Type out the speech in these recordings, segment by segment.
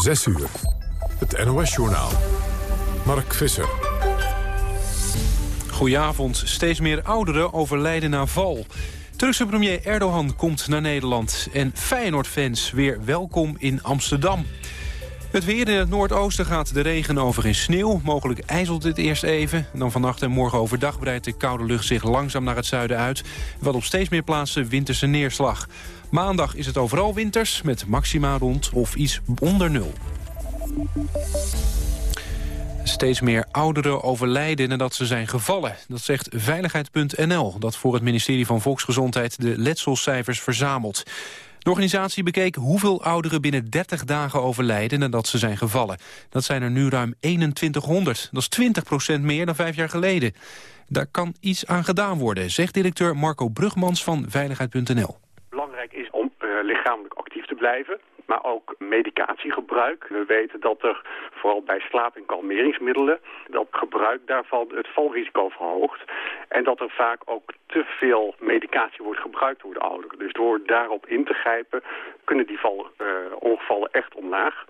6 uur. Het NOS-journaal. Mark Visser. Goedenavond. Steeds meer ouderen overlijden na val. Turkse premier Erdogan komt naar Nederland. En Feyenoord-fans weer welkom in Amsterdam. Het weer in het noordoosten gaat de regen over in sneeuw. Mogelijk ijzelt het eerst even. Dan vannacht en morgen overdag breidt de koude lucht zich langzaam naar het zuiden uit. Wat op steeds meer plaatsen winterse neerslag. Maandag is het overal winters met maxima rond of iets onder nul. Steeds meer ouderen overlijden nadat ze zijn gevallen. Dat zegt Veiligheid.nl, dat voor het ministerie van Volksgezondheid de letselcijfers verzamelt. De organisatie bekeek hoeveel ouderen binnen 30 dagen overlijden nadat ze zijn gevallen. Dat zijn er nu ruim 2100. Dat is 20% meer dan vijf jaar geleden. Daar kan iets aan gedaan worden, zegt directeur Marco Brugmans van Veiligheid.nl. Belangrijk is om uh, lichamelijk actief te blijven maar ook medicatiegebruik. We weten dat er vooral bij slaap- en kalmeringsmiddelen, dat gebruik daarvan het valrisico verhoogt. En dat er vaak ook te veel medicatie wordt gebruikt door de ouderen. Dus door daarop in te grijpen kunnen die val, uh, ongevallen echt omlaag.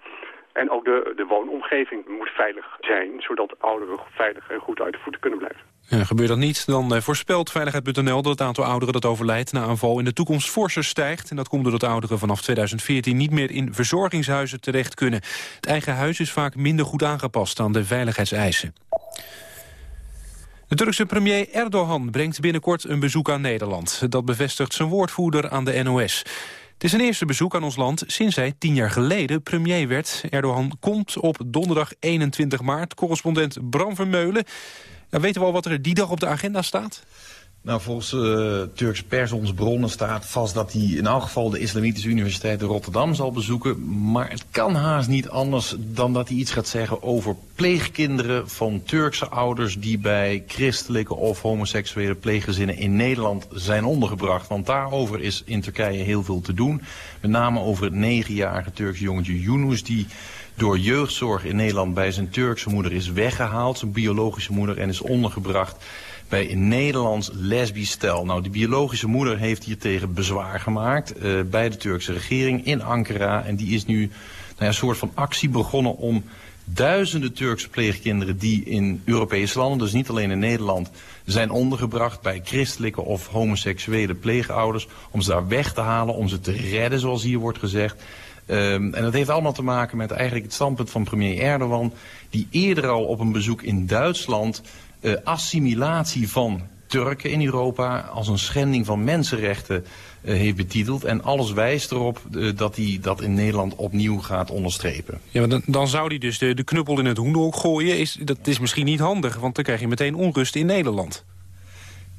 En ook de, de woonomgeving moet veilig zijn, zodat ouderen veilig en goed uit de voeten kunnen blijven. Gebeurt dat niet, dan uh, voorspelt Veiligheid.nl dat het aantal ouderen dat overlijdt na een val in de toekomst forser stijgt. En dat komt doordat ouderen vanaf 2014 niet meer in verzorgingshuizen terecht kunnen. Het eigen huis is vaak minder goed aangepast aan de veiligheidseisen. De Turkse premier Erdogan brengt binnenkort een bezoek aan Nederland. Dat bevestigt zijn woordvoerder aan de NOS. Het is zijn eerste bezoek aan ons land sinds hij tien jaar geleden premier werd. Erdogan komt op donderdag 21 maart. Correspondent Bram Vermeulen. Ja, weten we al wat er die dag op de agenda staat? Nou, volgens uh, Turkse pers, onze bronnen, staat vast dat hij in elk geval de Islamitische Universiteit in Rotterdam zal bezoeken. Maar het kan haast niet anders dan dat hij iets gaat zeggen over pleegkinderen van Turkse ouders die bij christelijke of homoseksuele pleeggezinnen in Nederland zijn ondergebracht. Want daarover is in Turkije heel veel te doen. Met name over het negenjarige Turkse jongetje Yunus die door jeugdzorg in Nederland bij zijn Turkse moeder is weggehaald, zijn biologische moeder, en is ondergebracht bij een Nederlands lesbisch stel. Nou, de biologische moeder heeft hier tegen bezwaar gemaakt uh, bij de Turkse regering in Ankara. En die is nu nou ja, een soort van actie begonnen om duizenden Turkse pleegkinderen die in Europese landen, dus niet alleen in Nederland, zijn ondergebracht bij christelijke of homoseksuele pleegouders, om ze daar weg te halen, om ze te redden, zoals hier wordt gezegd. Um, en dat heeft allemaal te maken met eigenlijk het standpunt van premier Erdogan... die eerder al op een bezoek in Duitsland uh, assimilatie van Turken in Europa... als een schending van mensenrechten uh, heeft betiteld. En alles wijst erop uh, dat hij dat in Nederland opnieuw gaat onderstrepen. Ja, maar dan, zou hij dus de, knuppel in het hoenderhok gooien. Is, dat is misschien niet handig, want dan krijg je meteen onrust in Nederland.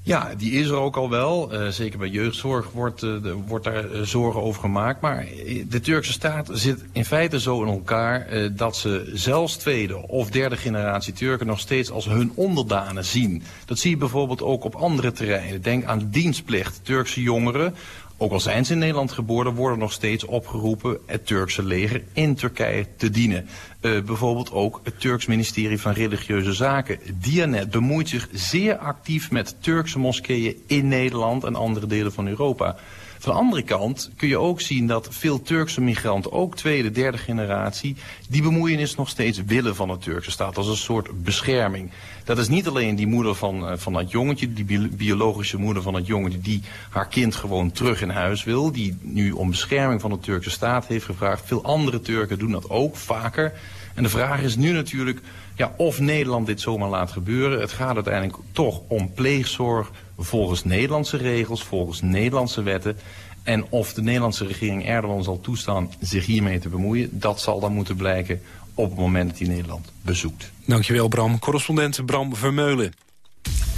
Ja, die is er ook al wel. Uh, zeker bij jeugdzorg wordt, uh, wordt daar uh, zorgen over gemaakt. Maar de Turkse staat zit in feite zo in elkaar dat ze zelfs tweede of derde generatie Turken nog steeds als hun onderdanen zien. Dat zie je bijvoorbeeld ook op andere terreinen. Denk aan dienstplicht. Turkse jongeren ook al zijn ze in Nederland geboren, worden nog steeds opgeroepen het Turkse leger in Turkije te dienen. Uh, bijvoorbeeld ook het Turks ministerie van Religieuze Zaken. Dianet bemoeit zich zeer actief met Turkse moskeeën in Nederland en andere delen van Europa. Van de andere kant kun je ook zien dat veel Turkse migranten, ook tweede, derde generatie, die bemoeienis nog steeds willen van de Turkse staat als een soort bescherming. Dat is niet alleen die moeder van, uh, van dat jongetje, die bi biologische moeder van het jongetje, die haar kind gewoon terug in huis wil, die nu om bescherming van de Turkse staat heeft gevraagd. Veel andere Turken doen dat ook vaker. En de vraag is nu natuurlijk ja, of Nederland dit zomaar laat gebeuren. Het gaat uiteindelijk toch om pleegzorg volgens Nederlandse regels, volgens Nederlandse wetten. En of de Nederlandse regering Erdogan zal toestaan zich hiermee te bemoeien... dat zal dan moeten blijken op het moment dat hij Nederland bezoekt. Dankjewel Bram. Correspondent Bram Vermeulen.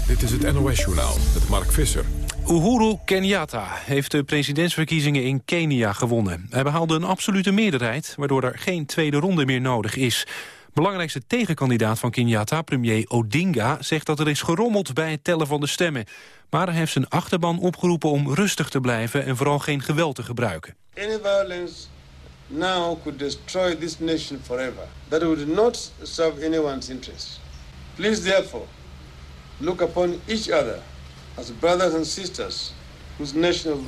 Dit is het NOS-journaal met Mark Visser. Uhuru Kenyatta heeft de presidentsverkiezingen in Kenia gewonnen. Hij behaalde een absolute meerderheid, waardoor er geen tweede ronde meer nodig is. Belangrijkste tegenkandidaat van Kenyatta, premier Odinga... zegt dat er is gerommeld bij het tellen van de stemmen. Maar hij heeft zijn achterban opgeroepen om rustig te blijven... en vooral geen geweld te gebruiken. Any violence now could destroy this nation forever. That would not serve anyone's interest. Please therefore look upon each other as brothers and sisters... whose national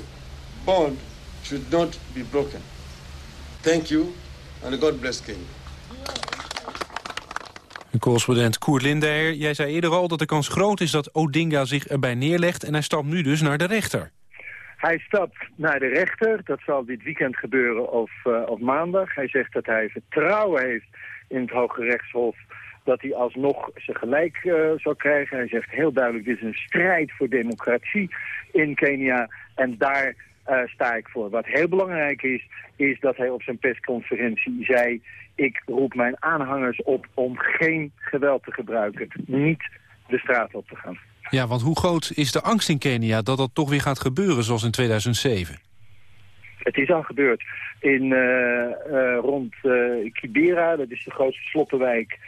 bond should not be broken. Thank you And God bless Kenya. Correspondent Koert Lindeyer, jij zei eerder al dat de kans groot is dat Odinga zich erbij neerlegt... en hij stapt nu dus naar de rechter. Hij stapt naar de rechter, dat zal dit weekend gebeuren of, uh, maandag. Hij zegt dat hij vertrouwen heeft in het Hoge Rechtshof dat hij alsnog zijn gelijk uh, zal krijgen. Hij zegt heel duidelijk, dit is een strijd voor democratie in Kenia. En daar uh, sta ik voor. Wat heel belangrijk is, is dat hij op zijn persconferentie zei... ik roep mijn aanhangers op om geen geweld te gebruiken. Niet de straat op te gaan. Ja, want hoe groot is de angst in Kenia dat dat toch weer gaat gebeuren zoals in 2007? Het is al gebeurd. In, uh, uh, rond uh, Kibera, dat is de grootste sloppenwijk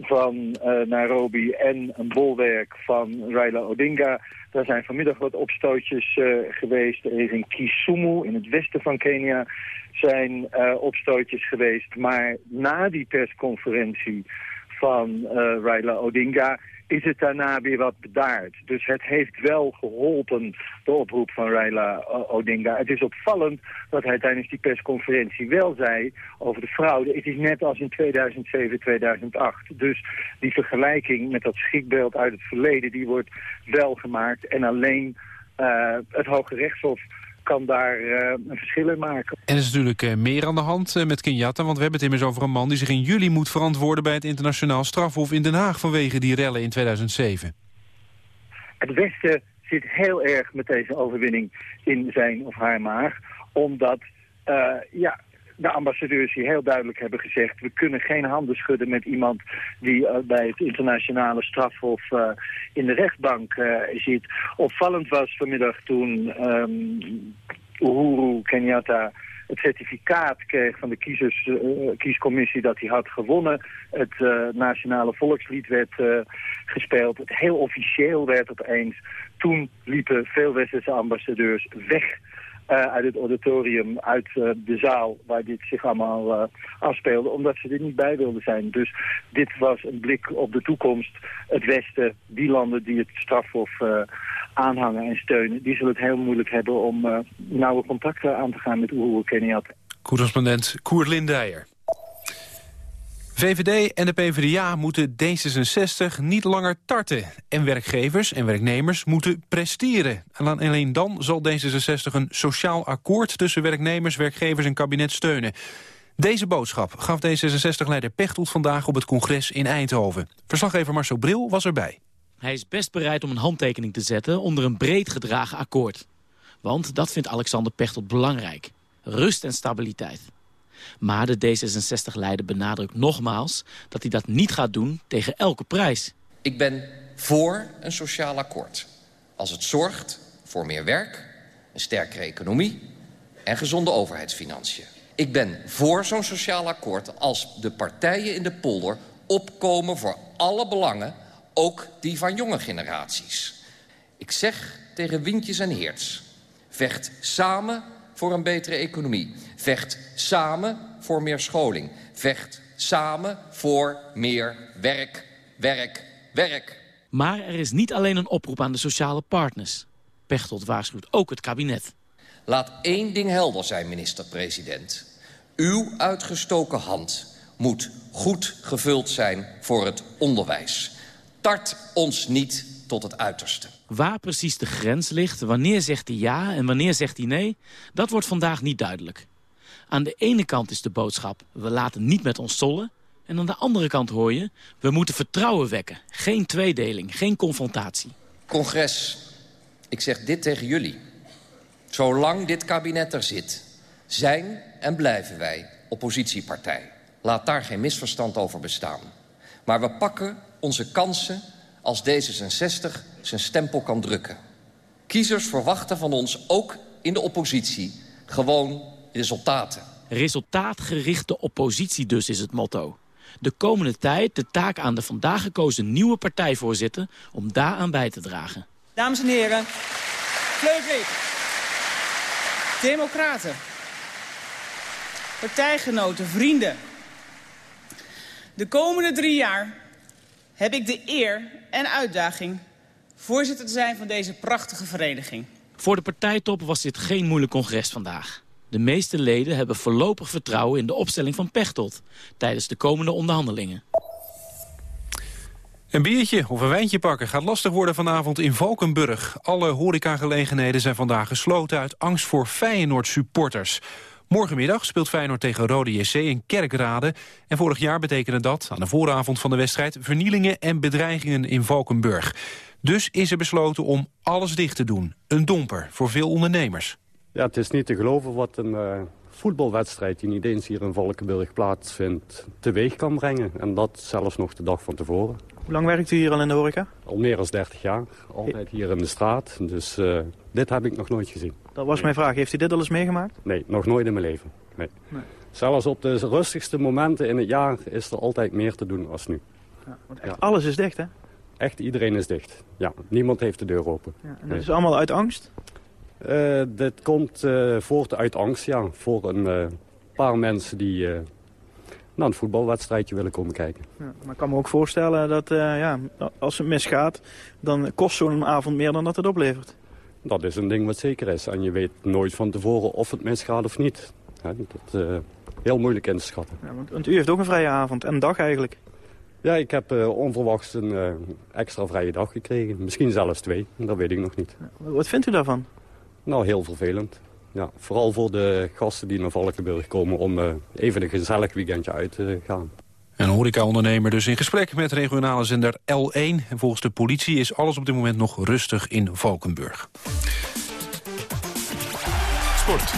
van Nairobi... en een bolwerk van Raila Odinga. Daar zijn vanmiddag wat opstootjes geweest. Er in Kisumu, in het westen van Kenia, zijn opstootjes geweest. Maar na die persconferentie van Raila Odinga is het daarna weer wat bedaard. Dus het heeft wel geholpen, de oproep van Raila Odinga. Het is opvallend dat hij tijdens die persconferentie wel zei over de fraude. Het is net als in 2007, 2008. Dus die vergelijking met dat schrikbeeld uit het verleden, die wordt wel gemaakt. En alleen uh, het Hoge Rechtshof kan daar uh, een verschil in maken. En er is natuurlijk uh, meer aan de hand uh, met Kenyatta... want we hebben het immers over een man die zich in juli moet verantwoorden... bij het internationaal strafhof in Den Haag vanwege die rellen in 2007. Het Westen zit heel erg met deze overwinning in zijn of haar maag... omdat ja, de ambassadeurs hier heel duidelijk hebben gezegd... we kunnen geen handen schudden met iemand die uh, bij het internationale strafhof uh, in de rechtbank uh, zit. Opvallend was vanmiddag toen um, Uhuru Kenyatta het certificaat kreeg van de kiescommissie dat hij had gewonnen. Het nationale volkslied werd gespeeld. Het heel officieel werd opeens. Toen liepen veel westerse ambassadeurs weg uit het auditorium, uit uh, de zaal waar dit zich allemaal uh, afspeelde, omdat ze er niet bij wilden zijn. Dus dit was een blik op de toekomst. Het Westen, die landen die het strafhof aanhangen en steunen, die zullen het heel moeilijk hebben om nauwe contacten aan te gaan met Uhuru Kenyatta. Correspondent Koert Lindijer. VVD en de PvdA moeten D66 niet langer tarten. En werkgevers en werknemers moeten presteren. En alleen dan zal D66 een sociaal akkoord... tussen werknemers, werkgevers en kabinet steunen. Deze boodschap gaf D66-leider Pechtold vandaag op het congres in Eindhoven. Verslaggever Marcel Bril was erbij. Hij is best bereid om een handtekening te zetten onder een breed gedragen akkoord. Want dat vindt Alexander Pechtold belangrijk. Rust en stabiliteit. Maar de D66-leider benadrukt nogmaals dat hij dat niet gaat doen tegen elke prijs. Ik ben voor een sociaal akkoord. Als het zorgt voor meer werk, een sterkere economie en gezonde overheidsfinanciën. Ik ben voor zo'n sociaal akkoord als de partijen in de polder opkomen voor alle belangen, ook die van jonge generaties. Ik zeg tegen Windjes en Heerts, vecht samen voor een betere economie. Vecht samen voor meer scholing. Vecht samen voor meer werk, werk, werk. Maar er is niet alleen een oproep aan de sociale partners. Pechtold waarschuwt ook het kabinet. Laat één ding helder zijn, minister-president. Uw uitgestoken hand moet goed gevuld zijn voor het onderwijs. Tart ons niet tot het uiterste. Waar precies de grens ligt, wanneer zegt hij ja en wanneer zegt hij nee... dat wordt vandaag niet duidelijk. Aan de ene kant is de boodschap, we laten niet met ons zollen... en aan de andere kant hoor je, we moeten vertrouwen wekken. Geen tweedeling, geen confrontatie. Congres, ik zeg dit tegen jullie. Zolang dit kabinet er zit, zijn en blijven wij oppositiepartij. Laat daar geen misverstand over bestaan. Maar we pakken onze kansen als D66 zijn stempel kan drukken. Kiezers verwachten van ons, ook in de oppositie, gewoon resultaten. Resultaatgerichte oppositie dus is het motto. De komende tijd de taak aan de vandaag gekozen nieuwe partijvoorzitter... om daaraan bij te dragen. Dames en heren, Vleugwik, democraten, partijgenoten, vrienden... De komende drie jaar heb ik de eer en uitdaging voorzitter te zijn van deze prachtige vereniging. Voor de partijtop was dit geen moeilijk congres vandaag. De meeste leden hebben voorlopig vertrouwen in de opstelling van Pechtold... tijdens de komende onderhandelingen. Een biertje of een wijntje pakken gaat lastig worden vanavond in Valkenburg. Alle horecagelegenheden zijn vandaag gesloten uit angst voor Feyenoord-supporters. Morgenmiddag speelt Feyenoord tegen Rode JC in Kerkrade. En vorig jaar betekende dat, aan de vooravond van de wedstrijd... vernielingen en bedreigingen in Valkenburg. Dus is er besloten om alles dicht te doen. Een domper voor veel ondernemers. Ja, het is niet te geloven wat een uh, voetbalwedstrijd... die niet eens hier in Valkenburg plaatsvindt, teweeg kan brengen. En dat zelfs nog de dag van tevoren. Hoe lang werkt u hier al in de horeca? Al meer dan 30 jaar. Altijd hier in de straat. Dus uh, dit heb ik nog nooit gezien. Dat was mijn vraag. Heeft u dit al eens meegemaakt? Nee, nog nooit in mijn leven. Nee. nee. Zelfs op de rustigste momenten in het jaar is er altijd meer te doen als nu. Ja, want echt ja. alles is dicht, hè? Echt iedereen is dicht. Ja, niemand heeft de deur open. Ja, en dat nee. is allemaal uit angst? Uh, dit komt uh, voort uit angst, ja. Voor een uh, paar mensen die naar een voetbalwedstrijdje willen komen kijken. Ja, maar ik kan me ook voorstellen dat ja, als het misgaat... dan kost zo'n avond meer dan dat het oplevert. Dat is een ding wat zeker is. En je weet nooit van tevoren of het misgaat of niet. Dat is heel moeilijk in te schatten. Ja, want, want, u heeft ook een vrije avond en dag eigenlijk. Ja, ik heb uh, onverwachts een uh, extra vrije dag gekregen. Misschien zelfs twee, dat weet ik nog niet. Wat vindt u daarvan? Nou, heel vervelend. Ja, vooral voor de gasten die naar Valkenburg komen om uh, even een gezellig weekendje uit te gaan. Een horecaondernemer dus in gesprek met regionale zender L1. En volgens de politie is alles op dit moment nog rustig in Valkenburg. Sport.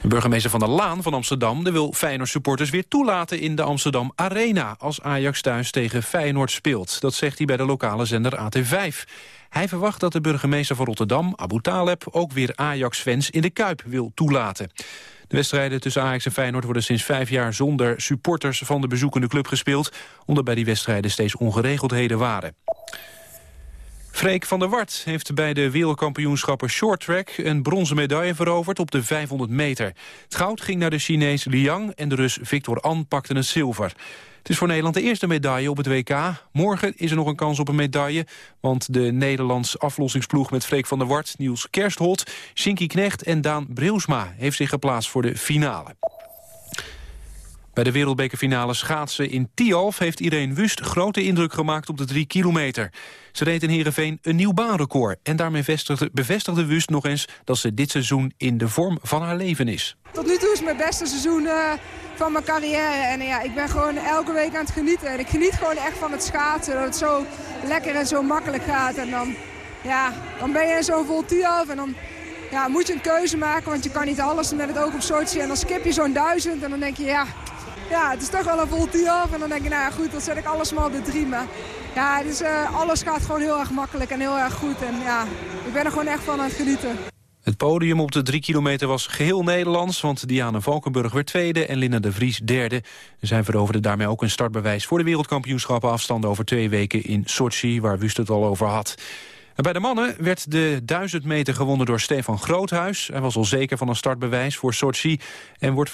De burgemeester Van der Laan van Amsterdam de wil Feyenoord supporters weer toelaten in de Amsterdam Arena als Ajax thuis tegen Feyenoord speelt. Dat zegt hij bij de lokale zender AT5. Hij verwacht dat de burgemeester van Rotterdam, Abu Taleb, ook weer Ajax-fans in de Kuip wil toelaten. De wedstrijden tussen Ajax en Feyenoord worden sinds vijf jaar zonder supporters van de bezoekende club gespeeld, omdat bij die wedstrijden steeds ongeregeldheden waren. Freek van der Wart heeft bij de wereldkampioenschappen shorttrack een bronzen medaille veroverd op de 500 meter. Het goud ging naar de Chinees Liang en de Rus Victor An pakte het zilver. Het is voor Nederland de eerste medaille op het WK. Morgen is er nog een kans op een medaille, want de Nederlands aflossingsploeg met Freek van der Wart, Niels Kerstholt, Shinky Knecht en Daan Brilsma heeft zich geplaatst voor de finale. Bij de wereldbekerfinale schaatsen in Tialf heeft Irene Wust grote indruk gemaakt op de drie kilometer. Ze reed in Heerenveen een nieuw baanrecord en daarmee bevestigde, Wust nog eens dat ze dit seizoen in de vorm van haar leven is. Tot nu toe is mijn beste seizoen uh, van mijn carrière en uh, ja, ik ben gewoon elke week aan het genieten. En ik geniet gewoon echt van het schaatsen, dat het zo lekker en zo makkelijk gaat. En dan, ja, dan ben je zo'n vol Tialf en dan ja, moet je een keuze maken, want je kan niet alles met het oog op Sochi. En dan skip je zo'n duizend en dan denk je, ja, ja, het is toch wel een vol af. En dan denk ik, nou goed, dan zet ik alles maar op de drie. Maar ja, uh, alles gaat gewoon heel erg makkelijk en heel erg goed. En ja, ik ben er gewoon echt van aan het genieten. Het podium op de drie kilometer was geheel Nederlands... want Diana Valkenburg werd tweede en Linda de Vries derde. Zij veroverde daarmee ook een startbewijs voor de wereldkampioenschappen... afstanden over twee weken in Sochi, waar Wust het al over had. Bij de mannen werd de 1000 meter gewonnen door Stefan Groothuis. Hij was al zeker van een startbewijs voor Sochi... en wordt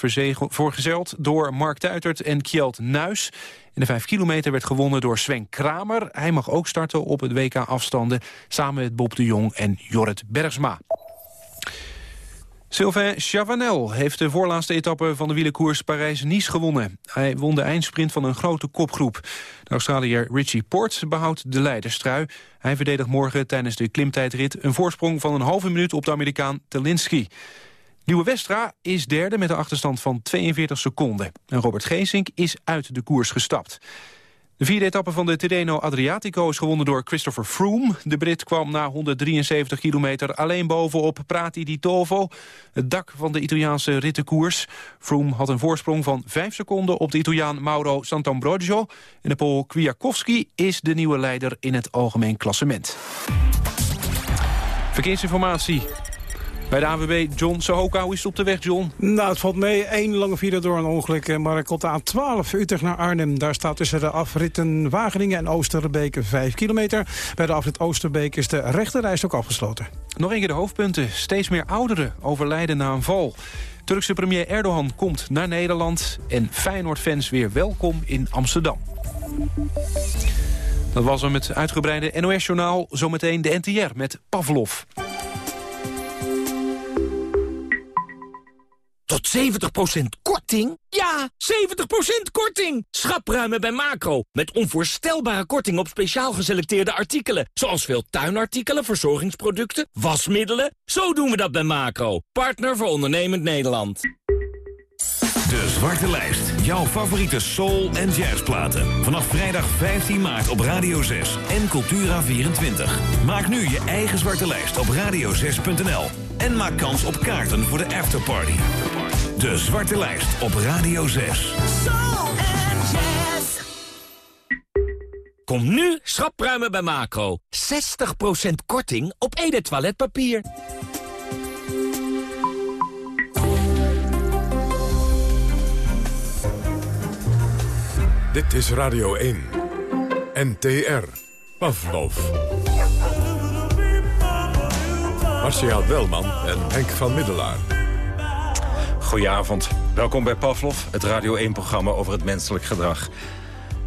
voorgezeld door Mark Tuitert en Kjeld Nuis. In de 5 kilometer werd gewonnen door Sven Kramer. Hij mag ook starten op het WK-afstanden... samen met Bob de Jong en Jorrit Bergsma. Sylvain Chavanel heeft de voorlaatste etappe van de wielerkoers Parijs-Nice gewonnen. Hij won de eindsprint van een grote kopgroep. De Australiër Richie Port behoudt de leiderstrui. Hij verdedigt morgen tijdens de klimtijdrit een voorsprong van een halve minuut op de Amerikaan Telinski. Nieuwe Westra is derde met een achterstand van 42 seconden. En Robert Geesink is uit de koers gestapt. De vierde etappe van de Tirreno Adriatico is gewonnen door Christopher Froome. De Brit kwam na 173 kilometer alleen bovenop Prati di Tovo, het dak van de Italiaanse rittenkoers. Froome had een voorsprong van 5 seconden op de Italiaan Mauro Santambrogio. En de Pool Kwiatkowski is de nieuwe leider in het algemeen klassement. Verkeersinformatie. Bij de AWB John Sohoka, is het op de weg, John? Nou, het valt mee. Eén lange file door een ongeluk. Eh, maar ik op de A12 Utrecht naar Arnhem. Daar staat tussen de afritten Wageningen en Oosterbeek 5 kilometer. Bij de afrit Oosterbeek is de rechterreis ook afgesloten. Nog een keer de hoofdpunten. Steeds meer ouderen overlijden na een val. Turkse premier Erdogan komt naar Nederland. En Feyenoord-fans weer welkom in Amsterdam. Dat was hem het uitgebreide NOS-journaal. Zometeen de NTR met Pavlov. Korting? Ja, 70% korting! Schapruimen bij Macro. Met onvoorstelbare korting op speciaal geselecteerde artikelen. Zoals veel tuinartikelen, verzorgingsproducten, wasmiddelen. Zo doen we dat bij Macro. Partner voor ondernemend Nederland. Zwarte Lijst. Jouw favoriete soul- en jazzplaten. Vanaf vrijdag 15 maart op Radio 6 en Cultura24. Maak nu je eigen Zwarte Lijst op radio6.nl. En maak kans op kaarten voor de afterparty. De Zwarte Lijst op Radio 6. Soul en jazz. Kom nu schapruimen bij Macro. 60% korting op Ede toiletpapier. Dit is Radio 1. NTR. Pavlov. Marcia Welman en Henk van Middelaar. Goedenavond. Welkom bij Pavlov, het Radio 1-programma over het menselijk gedrag.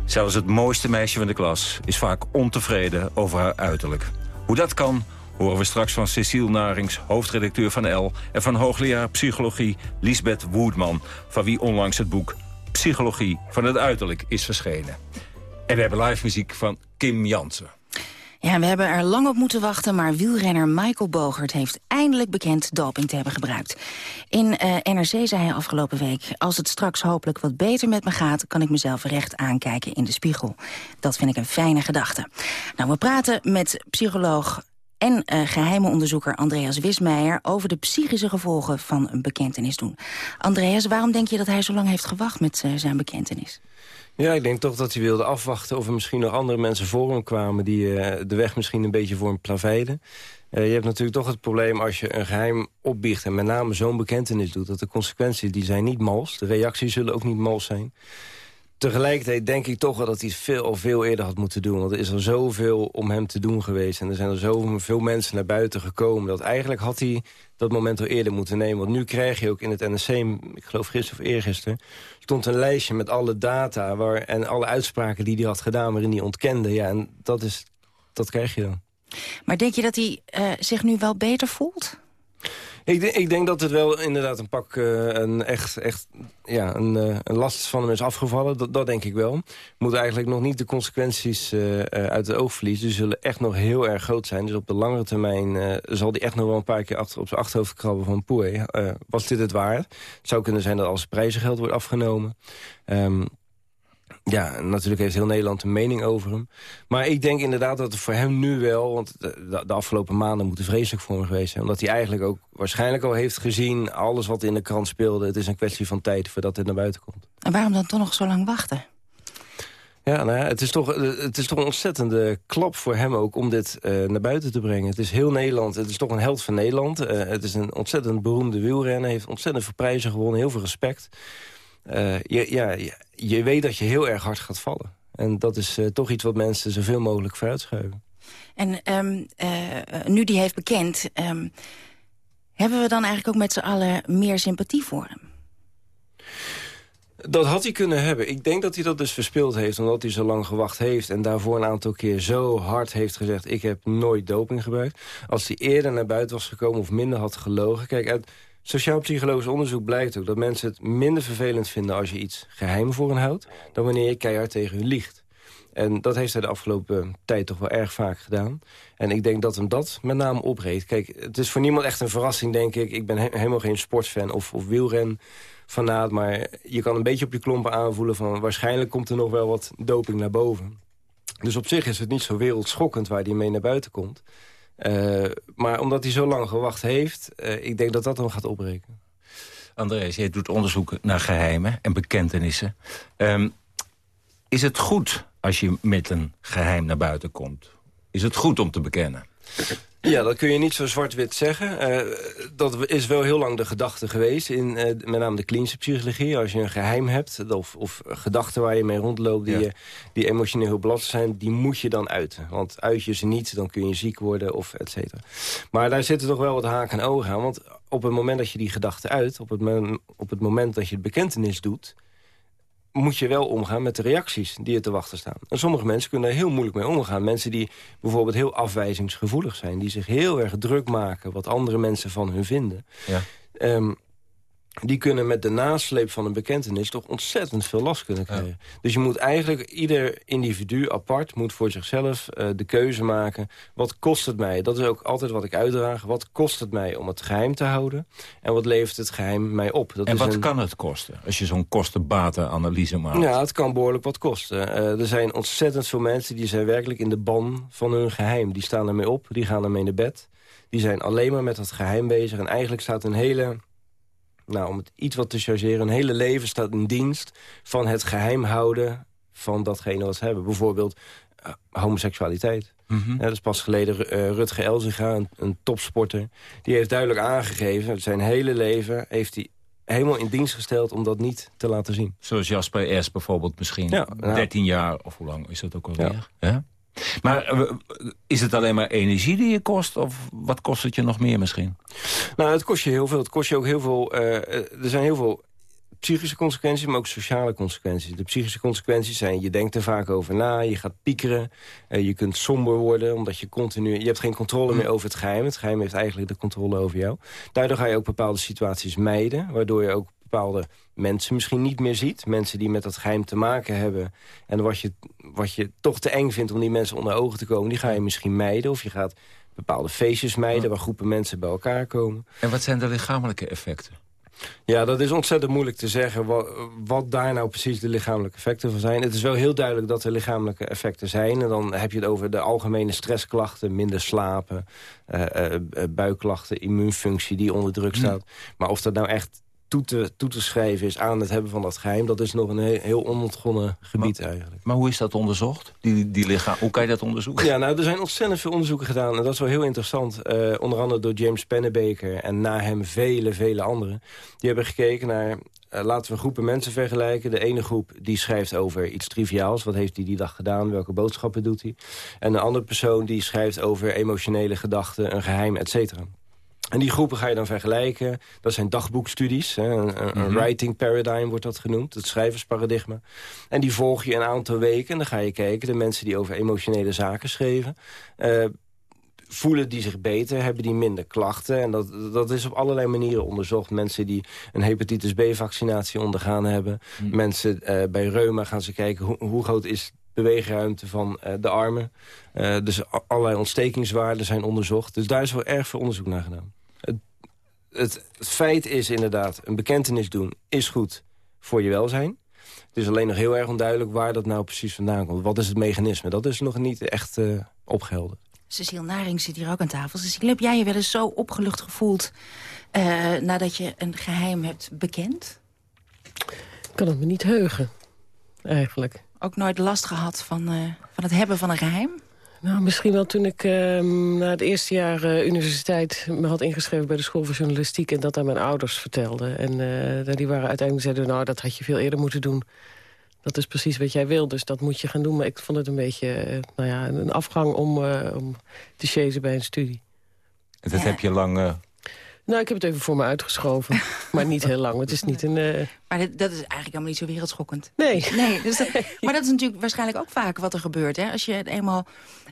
Zelfs het mooiste meisje van de klas is vaak ontevreden over haar uiterlijk. Hoe dat kan, horen we straks van Cecile Narings, hoofdredacteur van L... en van hoogleraar psychologie Lisbeth Woerdman... van wie onlangs het boek Psychologie van het uiterlijk is verschenen. En we hebben live muziek van Kim Jansen. Ja, we hebben er lang op moeten wachten, maar wielrenner Michael Bogert heeft eindelijk bekend doping te hebben gebruikt. In uh, NRC zei hij afgelopen week, als het straks hopelijk wat beter met me gaat, kan ik mezelf recht aankijken in de spiegel. Dat vind ik een fijne gedachte. Nou, we praten met psycholoog en uh, geheime onderzoeker Andreas Wismeijer... over de psychische gevolgen van een bekentenis doen. Andreas, waarom denk je dat hij zo lang heeft gewacht met uh, zijn bekentenis? Ja, ik denk toch dat hij wilde afwachten of er misschien nog andere mensen voor hem kwamen... die uh, de weg misschien een beetje voor hem plaveiden. je hebt natuurlijk toch het probleem als je een geheim opbiecht... en met name zo'n bekentenis doet, dat de consequenties die zijn niet mals. De reacties zullen ook niet mals zijn. Tegelijkertijd denk ik toch wel dat hij veel of veel eerder had moeten doen. Want er is al zoveel om hem te doen geweest. En er zijn er zoveel mensen naar buiten gekomen. Dat eigenlijk had hij dat moment al eerder moeten nemen. Want nu krijg je ook in het NSC, ik geloof gisteren of eergisteren... stond een lijstje met alle data waar, en alle uitspraken die hij had gedaan... waarin hij ontkende. Ja, en dat, is, dat krijg je dan. Maar denk je dat hij uh, zich nu wel beter voelt? Ik, ik denk dat het wel inderdaad een pak, uh, een echt, echt ja, een, uh, een last van hem is afgevallen. Dat, dat denk ik wel. Moet eigenlijk nog niet de consequenties uh, uit het oog verliezen. Die zullen echt nog heel erg groot zijn. Dus op de langere termijn zal hij echt nog wel een paar keer achter op zijn achterhoofd krabben van poei. was dit het waard? Het zou kunnen zijn dat als prijzengeld wordt afgenomen. Um, ja, natuurlijk heeft heel Nederland een mening over hem. Maar ik denk inderdaad dat het voor hem nu wel... want de, de afgelopen maanden moeten vreselijk voor hem geweest zijn... omdat hij eigenlijk ook waarschijnlijk al heeft gezien... alles wat in de krant speelde. Het is een kwestie van tijd voordat het naar buiten komt. En waarom dan toch nog zo lang wachten? Ja, nou ja, het is, toch, het is toch een ontzettende klap voor hem ook om dit uh, naar buiten te brengen. Het is heel Nederland, het is toch een held van Nederland. Uh, het is een ontzettend beroemde wielrenner, heeft ontzettend veel prijzen gewonnen, heel veel respect. Uh, je, ja, je, weet dat je heel erg hard gaat vallen. En dat is uh, toch iets wat mensen zoveel mogelijk vooruitschuiven. En um, uh, nu die heeft bekend... Um, hebben we dan eigenlijk ook met z'n allen meer sympathie voor hem? Dat had hij kunnen hebben. Ik denk dat hij dat dus verspeeld heeft omdat hij zo lang gewacht heeft... en daarvoor een aantal keer zo hard heeft gezegd... ik heb nooit doping gebruikt. Als hij eerder naar buiten was gekomen of minder had gelogen... Kijk, uit sociaal-psychologisch onderzoek blijkt ook... dat mensen het minder vervelend vinden als je iets geheim voor hen houdt... dan wanneer je keihard tegen hun liegt. En dat heeft hij de afgelopen tijd toch wel erg vaak gedaan. En ik denk dat hem dat met name opreed. Kijk, het is voor niemand echt een verrassing, denk ik. Ik ben he helemaal geen sportfan of, of wielrenfanaat... maar je kan een beetje op je klompen aanvoelen van... waarschijnlijk komt er nog wel wat doping naar boven. Dus op zich is het niet zo wereldschokkend waar hij mee naar buiten komt. Uh, maar omdat hij zo lang gewacht heeft, uh, ik denk dat dat dan gaat opbreken. Andrees, jij doet onderzoek naar geheimen en bekentenissen. Um, is het goed als je met een geheim naar buiten komt? Is het goed om te bekennen? Ja, dat kun je niet zo zwart-wit zeggen. Uh, dat is wel heel lang de gedachte geweest, in uh, met name de klinische psychologie. Als je een geheim hebt, of, of gedachten waar je mee rondloopt... Die, ja. die emotioneel heel belast zijn, die moet je dan uiten. Want uit je ze niet, dan kun je ziek worden, of et cetera. Maar daar zitten toch wel wat haken en ogen aan. Want op het moment dat je die gedachten uit... op het, op het moment dat je het bekentenis doet moet je wel omgaan met de reacties die er te wachten staan. En sommige mensen kunnen daar heel moeilijk mee omgaan. Mensen die bijvoorbeeld heel afwijzingsgevoelig zijn. Die zich heel erg druk maken wat andere mensen van hun vinden. Ja. Um, die kunnen met de nasleep van een bekentenis toch ontzettend veel last kunnen krijgen. Dus je moet eigenlijk, ieder individu apart moet voor zichzelf uh, de keuze maken. Wat kost het mij? Dat is ook altijd wat ik uitdraag. Wat kost het mij om het geheim te houden? En wat levert het geheim mij op? Dat en is wat een... kan het kosten? Als je zo'n kostenbatenanalyse maakt. Ja, het kan behoorlijk wat kosten. Uh, er zijn ontzettend veel mensen die zijn werkelijk in de ban van hun geheim. Die staan ermee op, die gaan ermee naar bed. Die zijn alleen maar met dat geheim bezig. En eigenlijk staat een hele nou, om het iets wat te chargeren... een hele leven staat in dienst van het geheim houden van datgene wat ze hebben. Bijvoorbeeld uh, homoseksualiteit. Mm ja, dat is pas geleden uh, Rutger Elzinga, een, een, topsporter. Die heeft duidelijk aangegeven, zijn hele leven heeft hij helemaal in dienst gesteld om dat niet te laten zien. Zoals Jasper S. bijvoorbeeld misschien. Ja, 13 jaar, of hoe lang is dat ook alweer? Ja. ja? Maar eh, is het alleen maar energie die je kost? Of wat kost het je nog meer misschien? Nou, het kost je heel veel. Het kost je ook heel veel... Uh, er zijn heel veel psychische consequenties, maar ook sociale consequenties. De psychische consequenties zijn, je denkt er vaak over na, je gaat piekeren, uh, je kunt somber worden, omdat je continu, je hebt geen controle meer over het geheim. Het geheim heeft eigenlijk de controle over jou. Daardoor ga je ook bepaalde situaties mijden, waardoor je ook bepaalde mensen misschien niet meer ziet. Mensen die met dat geheim te maken hebben. En wat je, wat je toch te eng vindt om die mensen onder ogen te komen... die ga je misschien mijden. Of je gaat bepaalde feestjes mijden waar groepen mensen bij elkaar komen. En wat zijn de lichamelijke effecten? Ja, dat is ontzettend moeilijk te zeggen wat, wat, daar nou precies de lichamelijke effecten van zijn. Het is wel heel duidelijk dat er lichamelijke effecten zijn. En dan heb je het over de algemene stressklachten, minder slapen, uh, uh, buikklachten, immuunfunctie die onder druk hm. staat. Maar of dat nou echt toe te, toe te schrijven is aan het hebben van dat geheim... dat is nog een heel, heel onontgonnen gebied eigenlijk. Maar hoe is dat onderzocht? Die, die lichaam, hoe kan je dat onderzoeken? Ja, nou, er zijn ontzettend veel onderzoeken gedaan. En dat is wel heel interessant. Uh, onder andere door James Pennebaker en na hem vele, vele anderen. Die hebben gekeken naar... Uh, laten we groepen mensen vergelijken. De ene groep die schrijft over iets triviaals. Wat heeft hij die dag gedaan? Welke boodschappen doet hij? En de andere persoon die schrijft over emotionele gedachten, een geheim, et cetera. En die groepen ga je dan vergelijken. Dat zijn dagboekstudies. Hè. Een, een, mhm. writing paradigm wordt dat genoemd. Het schrijversparadigma. En die volg je een aantal weken. En dan ga je kijken. De mensen die over emotionele zaken schreven... Uh, voelen die zich beter, hebben die minder klachten. En dat, dat is op allerlei manieren onderzocht. Mensen die een hepatitis B-vaccinatie ondergaan hebben. Mhm. Mensen uh, bij reuma gaan ze kijken hoe, hoe groot is beweegruimte van uh, de armen. Uh, dus allerlei ontstekingswaarden zijn onderzocht. Dus daar is wel erg veel onderzoek naar gedaan het, feit is inderdaad, een bekentenis doen is goed voor je welzijn. Het is alleen nog heel erg onduidelijk waar dat nou precies vandaan komt. Wat is het mechanisme? Dat is nog niet echt uh, opgehelderd. Cecile Naring zit hier ook aan tafel. Cecile, heb jij je wel eens zo opgelucht gevoeld... Uh, nadat je een geheim hebt bekend? Ik kan het me niet heugen, eigenlijk. Ook nooit last gehad van, uh, van het hebben van een geheim? Nou, misschien wel toen ik uh, na het eerste jaar uh, universiteit me had ingeschreven bij de school voor journalistiek en dat aan mijn ouders vertelde. En uh, die waren uiteindelijk zeiden, nou dat had je veel eerder moeten doen. Dat is precies wat jij wil, dus dat moet je gaan doen. Maar ik vond het een beetje eh, nou ja, een afgang om, om te chasen bij een studie. En dat heb je lang nou, ik heb het even voor me uitgeschoven. maar niet heel lang. Het is niet een... Uh... Maar dat, dat, is eigenlijk helemaal niet zo wereldschokkend. Nee. nee dus dat, maar dat is natuurlijk waarschijnlijk ook vaak wat er gebeurt. Hè? Als je eenmaal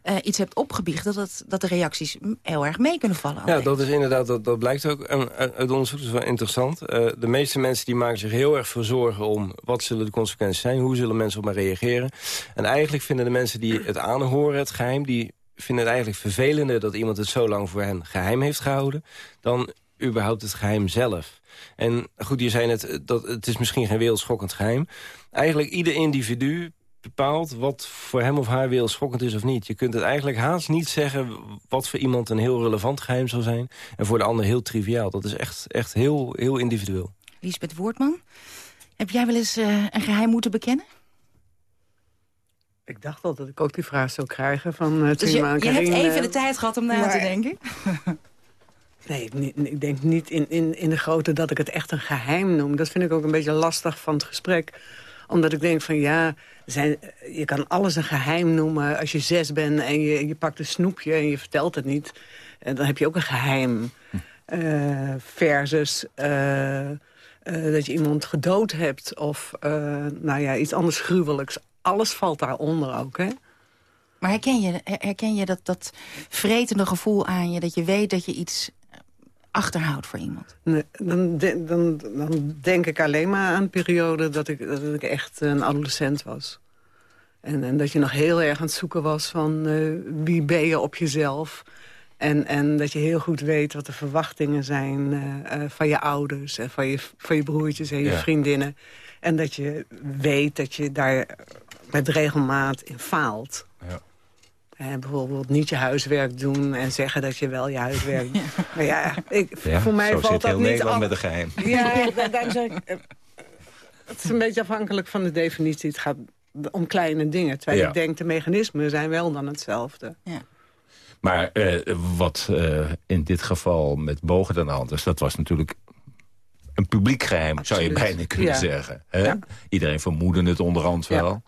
uh, iets hebt opgebiecht... Dat, het, dat de reacties heel erg mee kunnen vallen. Ja, dat is inderdaad... Dat, dat blijkt ook uit onderzoek. Dat is wel interessant. Uh, de meeste mensen die maken zich heel erg veel zorgen om... wat zullen de consequenties zijn? Hoe zullen mensen op mij reageren? En eigenlijk vinden de mensen die het aanhoren, het geheim... die vinden het eigenlijk vervelender dat iemand het zo lang voor hen geheim heeft gehouden... dan überhaupt het geheim zelf. En goed, je zei net, dat, het is misschien geen wereldschokkend geheim. Eigenlijk ieder individu bepaalt wat voor hem of haar wereldschokkend is of niet. Je kunt het eigenlijk haast niet zeggen wat voor iemand een heel relevant geheim zal zijn... en voor de ander heel triviaal. Dat is echt, echt heel, heel individueel. Lisbeth Woordman, heb jij wel eens uh, een geheim moeten bekennen? Ik dacht al dat ik ook die vraag zou krijgen van uh, dus je, je hebt even de tijd gehad om na te denken? Nee, ik denk niet in, in, in de grote dat ik het echt een geheim noem. Dat vind ik ook een beetje lastig van het gesprek. Omdat ik denk van ja, zijn, je kan alles een geheim noemen. Als je zes bent en je, je pakt een snoepje en je vertelt het niet... Eh, dan heb je ook een geheim. Uh, versus uh, dat je iemand gedood hebt of nou ja, iets anders gruwelijks. Alles valt daaronder ook, hè? Maar herken je, herken je dat, dat vretende gevoel aan je... dat je weet dat je iets achterhoudt voor iemand? Nee, dan, dan, dan denk ik alleen maar aan de periode dat ik, dat ik echt een adolescent was. En, en dat je nog heel erg aan het zoeken was van uh, wie ben je op jezelf... En, en dat je heel goed weet wat de verwachtingen zijn uh, uh, van je ouders... en van je, van je broertjes en je ja. vriendinnen. En dat je weet dat je daar met regelmaat in faalt. Ja. En bijvoorbeeld niet je huiswerk doen en zeggen dat je wel je huiswerk doet. Ja. Maar ja, ik, ja, voor mij zo valt zit dat heel niet Nederland af. met een geheim. Ja, daar, daar zeg ik, eh, het is een beetje afhankelijk van de definitie. Het gaat om kleine dingen. Terwijl Ja. ik denk, de mechanismen zijn wel dan hetzelfde. Ja. Maar eh, wat eh, in dit geval met Bogen aan de hand is... dat was natuurlijk een publiek geheim, zou je bijna kunnen Ja. zeggen. Hè? Ja. Iedereen vermoedde het onderhand wel.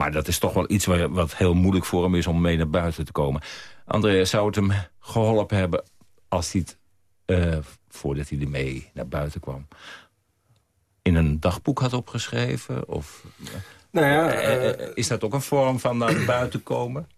Maar dat is toch wel iets waar, wat heel moeilijk voor hem is om mee naar buiten te komen. André, zou het hem geholpen hebben als hij het, eh, voordat hij ermee naar buiten kwam... in een dagboek had opgeschreven? Of, Nou ja, eh, eh, is dat ook een vorm van naar buiten komen?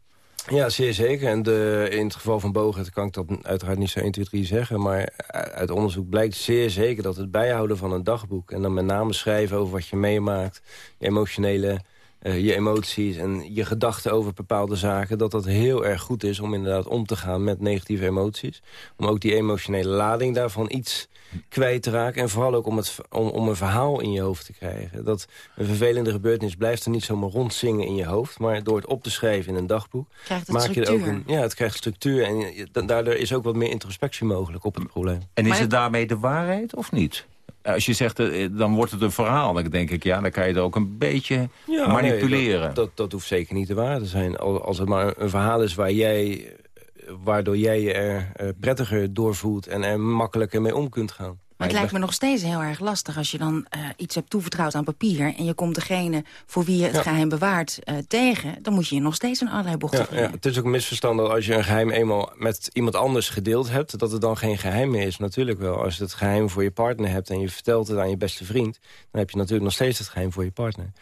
Ja, zeer zeker. En de, in het geval van Bogert kan ik dat uiteraard niet zo 1, 2, 3 zeggen. Maar uit onderzoek blijkt zeer zeker dat het bijhouden van een dagboek... en dan met name schrijven over wat je meemaakt... emotionele, eh, je emoties en je gedachten over bepaalde zaken... dat dat heel erg goed is om inderdaad om te gaan met negatieve emoties. Om ook die emotionele lading daarvan iets kwijt te raken. En vooral ook om, het, om, om een verhaal in je hoofd te krijgen. Dat een vervelende gebeurtenis blijft er niet zomaar rondzingen in je hoofd. Maar door het op te schrijven in een dagboek... Krijgt het maak je er ook structuur. een, ja, het krijgt structuur. En je- da- daardoor is ook wat meer introspectie mogelijk op het probleem. En is het daarmee de waarheid of niet? Als je zegt, eh, dan wordt het een verhaal. Dan denk ik, ja, dan kan je er ook een beetje Ja, manipuleren. nee, dat, dat, dat hoeft zeker niet de waarheid te zijn. Al- Als het maar een verhaal is waar jij, eh, waardoor jij je er eh, prettiger door voelt... en er makkelijker mee om kunt gaan. Maar het lijkt me nog steeds heel erg lastig als je dan eh, iets hebt toevertrouwd aan papier... en je komt degene voor wie je het Ja. geheim bewaart eh, tegen... dan moet je je nog steeds in allerlei bochten Ja, ja, het is ook een misverstand dat als je een geheim eenmaal met iemand anders gedeeld hebt... dat het dan geen geheim meer is. Natuurlijk wel. Als je het geheim voor je partner hebt en je vertelt het aan je beste vriend... dan heb je natuurlijk nog steeds het geheim voor je partner.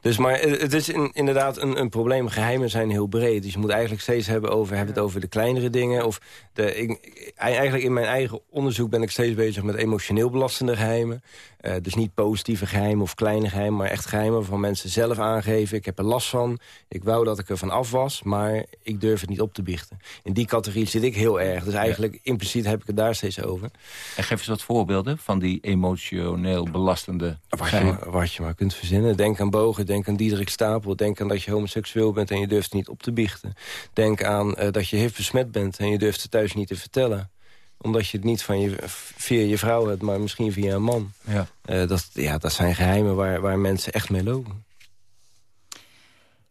Dus, maar eh, het is in- inderdaad een, een probleem. Geheimen zijn heel breed. Dus je moet eigenlijk steeds hebben over, hebben het over de kleinere dingen. Of de, ik, eigenlijk in mijn eigen onderzoek ben ik steeds bezig met emotioneel belastende geheimen. Eh, dus niet positieve geheimen of kleine geheimen, maar echt geheimen waarvan mensen zelf aangeven. Ik heb er last van, ik wou dat ik er van af was, maar ik durf het niet op te biechten. In die categorie zit ik heel erg. Dus eigenlijk impliciet heb ik het daar steeds over. En geef eens wat voorbeelden van die emotioneel belastende Wat je, geheimen. maar, wat je maar kunt verzinnen. Denk aan Bogen, denk aan Diederik Stapel. Denk aan dat je homoseksueel bent en je durft het niet op te biechten. Denk aan eh, dat je HIV besmet bent en je durft het thuis niet te vertellen omdat je het niet van je, via je vrouw hebt, maar misschien via een man. Ja. Eh, dat, ja, dat zijn geheimen waar, waar mensen echt mee lopen.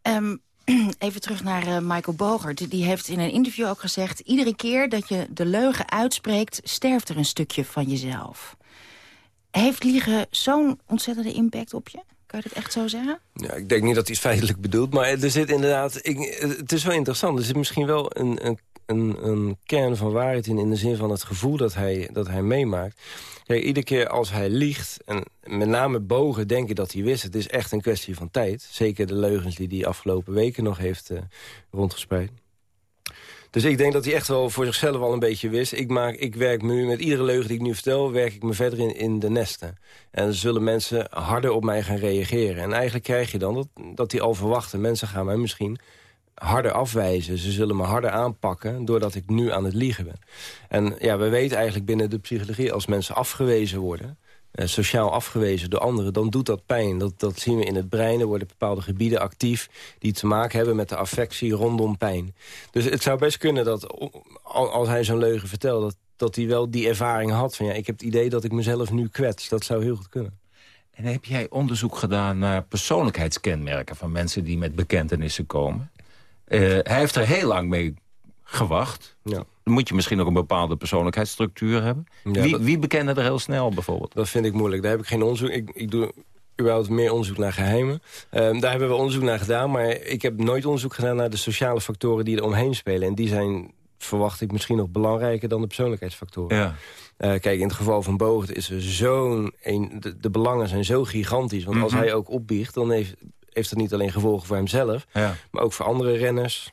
Ehm, even terug naar eh, Michael Bogert. Die heeft in een interview ook gezegd... iedere keer dat je de leugen uitspreekt... sterft er een stukje van jezelf. Heeft liegen zo'n ontzettende impact op je? Kan je dat echt zo zeggen? Ja, ik denk niet dat hij het feitelijk bedoelt, maar er zit inderdaad... Ik, het is wel interessant. Er zit misschien wel een, een, een, een kern van waarheid in... in de zin van het gevoel dat hij, dat hij meemaakt. Kijk, iedere keer als hij liegt, en met name bogen denken dat hij wist... het is echt een kwestie van tijd. Zeker de leugens die hij afgelopen weken nog heeft uh, rondgespreid. Dus ik denk dat hij echt wel voor zichzelf al een beetje wist. Ik, maak, ik werk nu met iedere leugen die ik nu vertel... werk ik me verder in, in de nesten. En zullen mensen harder op mij gaan reageren. En eigenlijk krijg je dan dat, dat die al verwachten. Mensen gaan mij misschien harder afwijzen. Ze zullen me harder aanpakken doordat ik nu aan het liegen ben. En ja, we weten eigenlijk binnen de psychologie... als mensen afgewezen worden... Uh, sociaal afgewezen door anderen, dan doet dat pijn. Dat, dat zien we in het brein. Er worden bepaalde gebieden actief die te maken hebben met de affectie rondom pijn. Dus het zou best kunnen dat als hij zo'n leugen vertelt... Dat, dat hij wel die ervaring had van ja, ik heb het idee dat ik mezelf nu kwets. Dat zou heel goed kunnen. En heb jij onderzoek gedaan naar persoonlijkheidskenmerken... van mensen die met bekentenissen komen? Uh, hij heeft er heel lang mee gewacht. Ja. Dan moet je misschien ook een bepaalde persoonlijkheidsstructuur hebben. Ja, wie, dat, wie bekende er heel snel bijvoorbeeld? Dat vind ik moeilijk. Daar heb ik geen onderzoek. Ik, ik doe überhaupt meer onderzoek naar geheimen. Um, daar hebben we onderzoek naar gedaan. Maar ik heb nooit onderzoek gedaan naar de sociale factoren die er omheen spelen. En die zijn, verwacht ik, misschien nog belangrijker dan de persoonlijkheidsfactoren. Ja. Uh, kijk, in het geval van Bogert is er zo'n... De, de belangen zijn zo gigantisch. Want mm -hmm. als hij ook opbiecht, dan heeft, heeft dat niet alleen gevolgen voor hemzelf... Ja. maar ook voor andere renners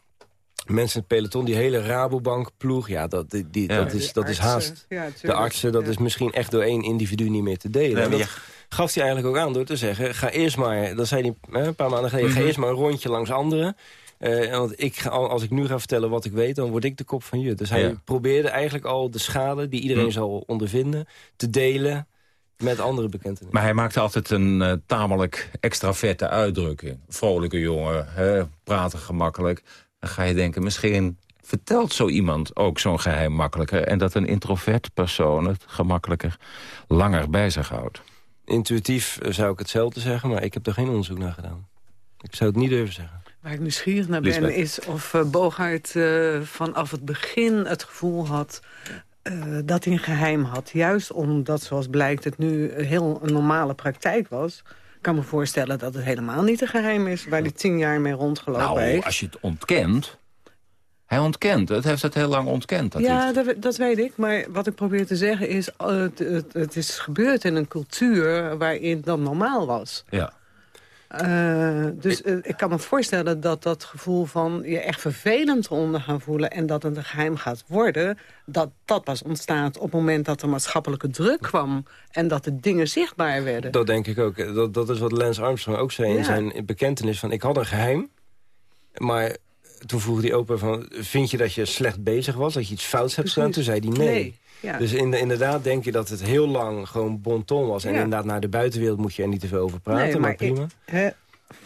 mensen in het peloton, die hele Rabobank-ploeg... ja, dat, die, die- Ja. dat, is, dat is haast. Ja, de artsen, dat Ja. is misschien echt door één individu niet meer te delen. Nee, En dat gaf hij eigenlijk ook aan door te zeggen... ga eerst maar, dat zei hij hè, een paar maanden geleden... Mhm. ga eerst maar een rondje langs anderen... Eh, want ik, ga- als ik nu ga vertellen wat ik weet, dan word ik de kop van je. Dus hij Ja. probeerde eigenlijk al de schade die iedereen Mhm. zal ondervinden... te delen met andere bekentenissen. Maar hij maakte altijd een eh, tamelijk extraverte uitdrukking. Vrolijke jongen, hè, praten gemakkelijk. Dan ga je denken, misschien vertelt zo iemand ook zo'n geheim makkelijker... en dat een introvert persoon het gemakkelijker langer bij zich houdt. Intuïtief eh, zou ik hetzelfde zeggen, maar ik heb er geen onderzoek naar gedaan. Ik zou het niet durven zeggen. Waar ik nieuwsgierig naar ben Lisbeth. is of uh, Boogaard uh, vanaf het begin het gevoel had... Uh, dat hij een geheim had. Juist omdat, zoals blijkt, het nu heel een normale praktijk was... Ik kan me voorstellen dat het helemaal niet een geheim is... waar hij tien jaar mee rondgelopen nou, heeft. als je het ontkent... Hij ontkent het, heeft het heel lang ontkend. Dat ja, dat, dat, weet ik. Maar wat ik probeer te zeggen is... Uh, het, het, het, is gebeurd in een cultuur waarin dat normaal was. Ja. Uh, dus uh, ik kan me voorstellen dat dat gevoel van je echt vervelend onder gaan voelen... en dat het een geheim gaat worden, dat dat pas ontstaat op het moment dat er maatschappelijke druk kwam... en dat de dingen zichtbaar werden. Dat denk ik ook. Dat, dat is wat Lance Armstrong ook zei Ja. in zijn bekentenis van... ik had een geheim, maar toen vroeg die opa van... vind je dat je slecht bezig was, dat je iets fouts hebt gedaan? Toen zei hij nee. Nee, ja. Dus in, inderdaad denk je dat het heel lang gewoon bon ton was. En Ja. inderdaad naar de buitenwereld moet je er niet te veel over praten, Nee, maar, prima. hè,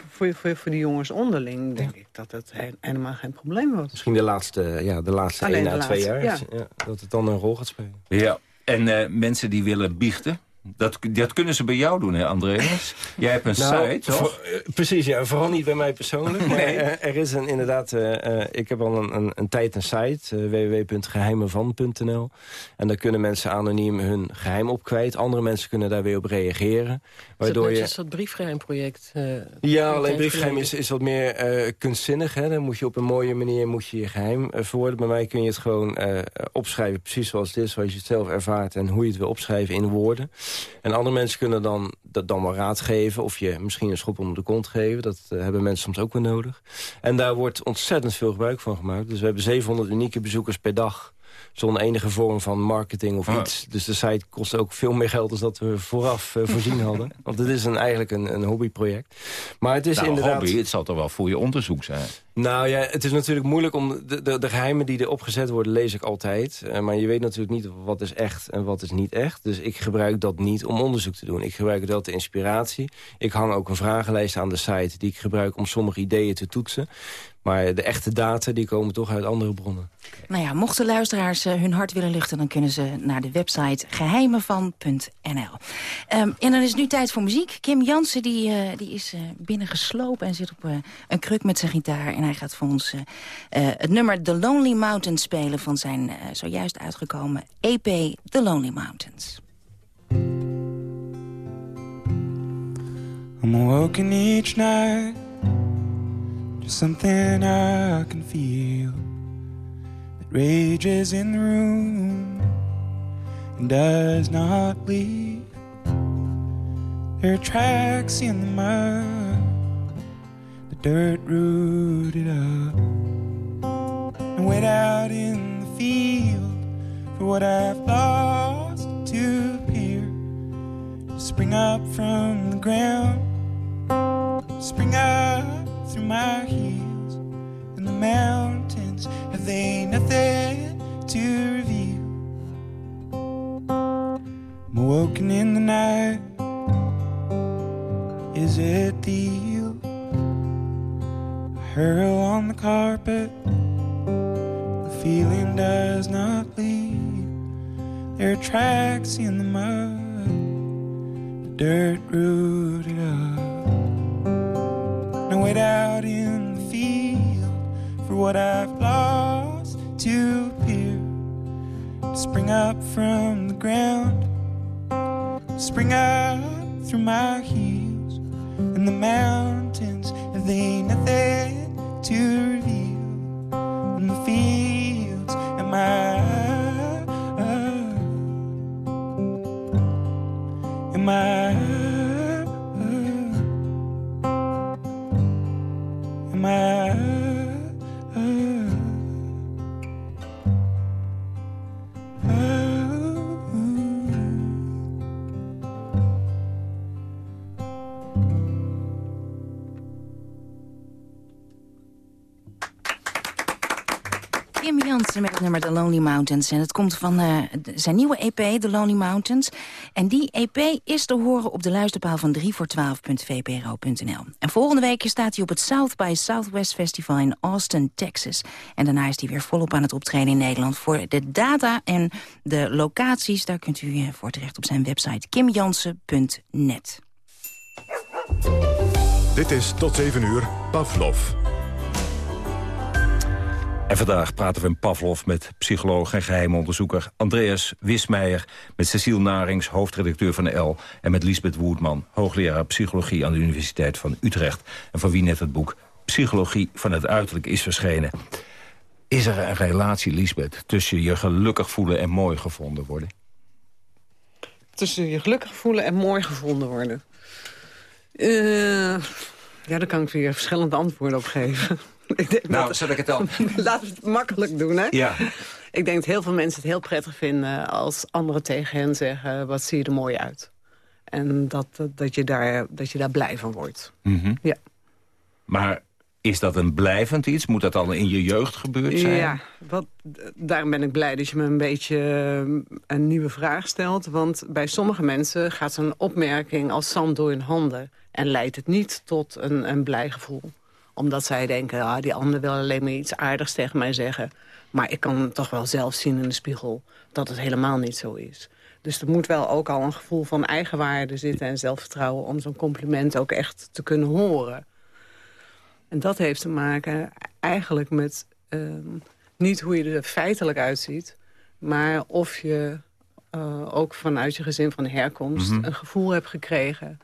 voor, voor, voor die jongens onderling denk ik dat het he- helemaal geen probleem was. Misschien de laatste, ja, de laatste Alleen één de à twee jaar. dat het dan een rol gaat spelen. Ja, en eh, mensen die willen biechten... Dat, dat kunnen ze bij jou doen, hè, Andreas? Jij hebt een Nou, site, toch? voor- eh, precies, ja. Vooral niet bij mij persoonlijk. Maar Nee. eh, er is een, inderdaad... eh, eh, ik heb al een, een, een tijd een site, uh, www.geheimenvan.nl. En daar kunnen mensen anoniem hun geheim op kwijt. Andere mensen kunnen daar weer op reageren. Waardoor Waardoor je... je... dat briefgeheimproject. eh, Ja, een alleen briefgeheim is, is wat meer eh, kunstzinnig. Hè? Dan moet je op een mooie manier moet je, je geheim eh, verwoorden. Bij mij kun je het gewoon eh, opschrijven, precies zoals het is. Zoals je het zelf ervaart en hoe je het wil opschrijven in woorden. En andere mensen kunnen dan dat dan wel raad geven. Of je misschien een schop onder de kont geven. Dat eh, hebben mensen soms ook wel nodig. En daar wordt ontzettend veel gebruik van gemaakt. Dus we hebben 700 unieke bezoekers per dag zonder enige vorm van marketing of Ah. iets. Dus de site kost ook veel meer geld dan dat we vooraf eh, voorzien hadden. Want het is een, eigenlijk een, een hobbyproject. Maar het is nou, inderdaad... hobby, het zal toch wel voor je onderzoek zijn? Nou ja, het is natuurlijk moeilijk om... De, de, de geheimen die er opgezet worden, lees ik altijd. Eh, maar je weet natuurlijk niet wat is echt en wat is niet echt. Dus ik gebruik dat niet om onderzoek te doen. Ik gebruik het wel ter inspiratie. Ik hang ook een vragenlijst aan de site... die ik gebruik om sommige ideeën te toetsen. Maar de echte data die komen toch uit andere bronnen. Nou ja, mochten luisteraars eh, hun hart willen luchten... dan kunnen ze naar de website geheimenvan.nl. Ehm, en dan is het nu tijd voor muziek. Kim Jansen die, eh, die is eh, binnengeslopen en zit op eh, een kruk met zijn gitaar. En hij gaat voor ons het nummer The Lonely Mountains spelen... van zijn eh, zojuist uitgekomen EP The Lonely Mountains. I'm awoken each night something I can feel that rages in the room and does not leave. There are tracks in the mud, the dirt rooted up, and wait out in the field for what I've lost to appear to spring up from the ground, spring up through my heels, and the mountains have they nothing to reveal. I'm awoken in the night. Is it the heel? I hurl on the carpet. The feeling does not leave. There are tracks in the mud, the dirt rooted up. Out in the field for what I've lost to appear. To spring up from the ground, spring up through my heels, and the mountains have they nothing to Mountains. En het komt van uh, zijn nieuwe EP, The Lonely Mountains. En die EP is te horen op de luisterpaal van 3 voor 12.vpro.nl. En volgende week staat hij op het South by Southwest Festival in Austin, Texas. En daarna is hij weer volop aan het optreden in Nederland. Voor de data en de locaties, daar kunt u eh, voor terecht op zijn website kimjansen.net. Dit is tot 7 uur Pavlov. En vandaag praten we in Pavlov met psycholoog en geheimonderzoeker Andreas Wismeijer... met Cecile Narings, hoofdredacteur van de L... en met Lisbeth Woerdman, hoogleraar psychologie aan de Universiteit van Utrecht... en van wie net het boek Psychologie van het Uiterlijk is verschenen. Is er een relatie, Lisbeth, tussen je gelukkig voelen en mooi gevonden worden? Tussen je gelukkig voelen en mooi gevonden worden? Uh, ja, daar kan ik weer verschillende antwoorden op geven. ik denk nou, dat, ik het dan? Laten we het makkelijk doen, hè? Ja. Ik denk dat heel veel mensen het heel prettig vinden... als anderen tegen hen zeggen, wat zie je er mooi uit. En dat, dat, je, daar, dat je daar blij van wordt. Mm Ja. Maar is dat een blijvend iets? Moet dat al in je jeugd gebeurd zijn? Ja, wat, daarom ben ik blij dat je me een beetje eh, een nieuwe vraag stelt. Want bij sommige mensen gaat zo'n opmerking als zand door hun handen... en leidt het niet tot een, een blij gevoel omdat zij denken, ah, die ander wil alleen maar iets aardigs tegen mij zeggen. Maar ik kan toch wel zelf zien in de spiegel dat het helemaal niet zo is. Dus er moet wel ook al een gevoel van eigenwaarde zitten en zelfvertrouwen... om zo'n compliment ook echt te kunnen horen. En dat heeft te maken eigenlijk met ehm, niet hoe je er feitelijk uitziet... maar of je uh, ook vanuit je gezin van herkomst mhm. een gevoel hebt gekregen...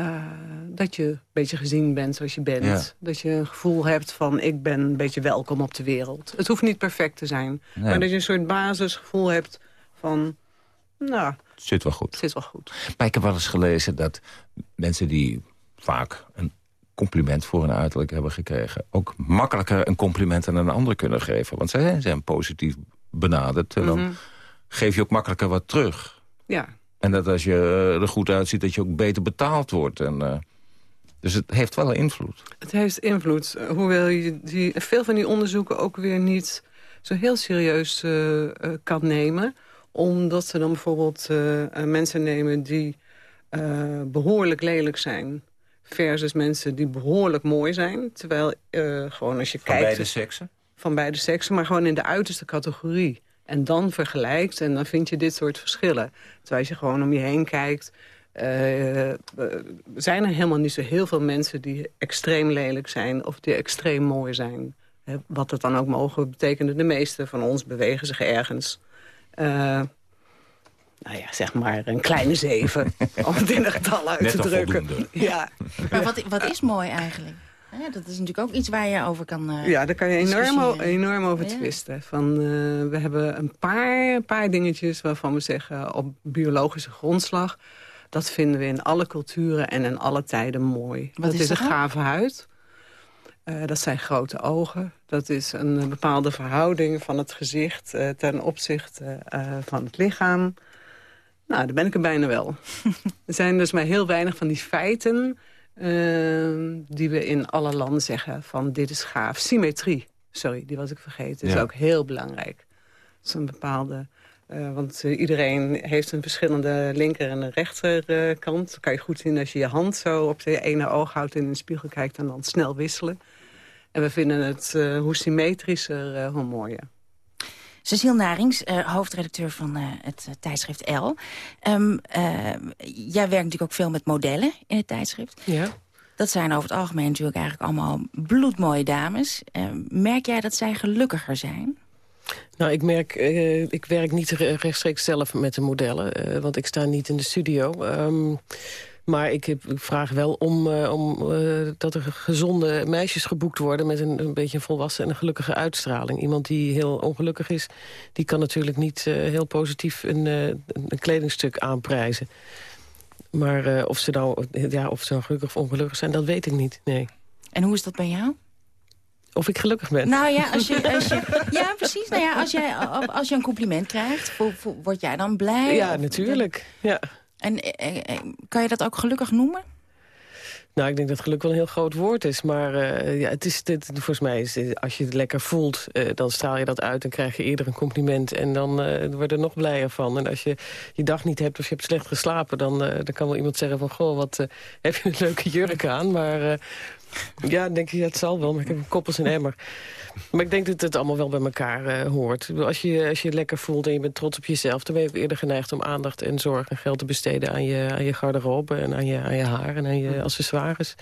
Uh, dat je een beetje gezien bent zoals je bent. Dat je een gevoel hebt van ik ben een beetje welkom op de wereld. Het hoeft niet perfect te zijn. Maar dat je een soort basisgevoel hebt van... Nou, zit wel goed. Zit wel goed. Maar ik heb wel eens gelezen dat mensen die vaak een compliment voor hun uiterlijk hebben gekregen... ook makkelijker een compliment aan een ander kunnen geven. Want zij zijn positief benaderd. En dan mhm. geef je ook makkelijker wat terug. Ja. En dat als je er goed uitziet, dat je ook beter betaald wordt. En, uh, dus het heeft wel een invloed. Het heeft invloed. Hoewel je die, veel van die onderzoeken ook weer niet zo heel serieus uh, uh, kan nemen. Omdat ze dan bijvoorbeeld mensen nemen die behoorlijk lelijk zijn versus mensen die behoorlijk mooi zijn. Terwijl uh, gewoon als je van kijkt... Van beide seksen? Van beide seksen, maar gewoon in de uiterste categorie. En dan vergelijkt en dan vind je dit soort verschillen. Terwijl je gewoon om je heen kijkt... Uh, zijn er helemaal niet zo heel veel mensen die extreem lelijk zijn... of die extreem mooi zijn. wat het dan ook mogen betekenen. De meeste van ons bewegen zich ergens... Uh, nou ja, zeg maar een kleine zeven. om het in de getallen uit Net te drukken. Ja. Maar wat, wat is mooi eigenlijk? Ja, dat is natuurlijk ook iets waar je over kan uh, Ja, daar kan je enorm, enorm over twisten. Van, uh, we hebben een paar, paar dingetjes waarvan we zeggen op biologische grondslag... dat vinden we in alle culturen en in alle tijden mooi. Wat dat is, een gave huid. Uh, dat zijn grote ogen. Dat is een bepaalde verhouding van het gezicht ten opzichte van het lichaam. Nou, daar ben ik er bijna wel. er zijn dus maar heel weinig van die feiten... Uh, die we in alle landen zeggen van dit is gaaf. Symmetrie, sorry, die was ik vergeten. is ook heel belangrijk. Dat is een bepaalde... Uh, want uh, iedereen heeft een verschillende linker- en rechterkant. dat kan je goed zien als je je hand zo op de ene oog houdt... en in de spiegel kijkt en dan snel wisselen. En we vinden het hoe symmetrischer, hoe mooier. Cecile Narings, uh, hoofdredacteur van uh, het uh, tijdschrift L. Um, jij werkt natuurlijk ook veel met modellen in het tijdschrift. Ja. Dat zijn over het algemeen natuurlijk eigenlijk allemaal bloedmooie dames. Ehm, merk jij dat zij gelukkiger zijn? Nou, ik merk, ik werk niet rechtstreeks zelf met de modellen, want ik sta niet in de studio. Um, maar ik, heb, ik vraag wel om, uh, om uh, dat er gezonde meisjes geboekt worden... met een, een beetje een volwassen en een gelukkige uitstraling. Iemand die heel ongelukkig is, die kan natuurlijk niet uh, heel positief een, een, kledingstuk aanprijzen. Maar of, ze nou, ja, of ze nou gelukkig of ongelukkig zijn, dat weet ik niet, nee. En hoe is dat bij jou? Of ik gelukkig ben. Nou ja, als je, als je, ja precies. Nou ja, als, jij, als je een compliment krijgt, word jij dan blij? Ja, natuurlijk. Ja. En eh, eh, kan je dat ook gelukkig noemen? Nou, ik denk dat geluk wel een heel groot woord is. Maar uh, ja, het is, dit, volgens mij is als je het lekker voelt... Dan straal je dat uit en krijg je eerder een compliment. En dan word je er nog blijer van. En als je je dag niet hebt of je hebt slecht geslapen... dan, dan kan wel iemand zeggen van... goh, wat heb je een leuke jurk aan. Maar ja, denk ja, het zal wel. Maar ik heb een koppels en emmer. Maar ik denk dat het allemaal wel bij elkaar uh, hoort. Als je, als je lekker voelt en je bent trots op jezelf... dan ben je ook eerder geneigd om aandacht en zorg en geld te besteden... aan je, aan je garderobe en aan je, aan je haar en aan je accessoires.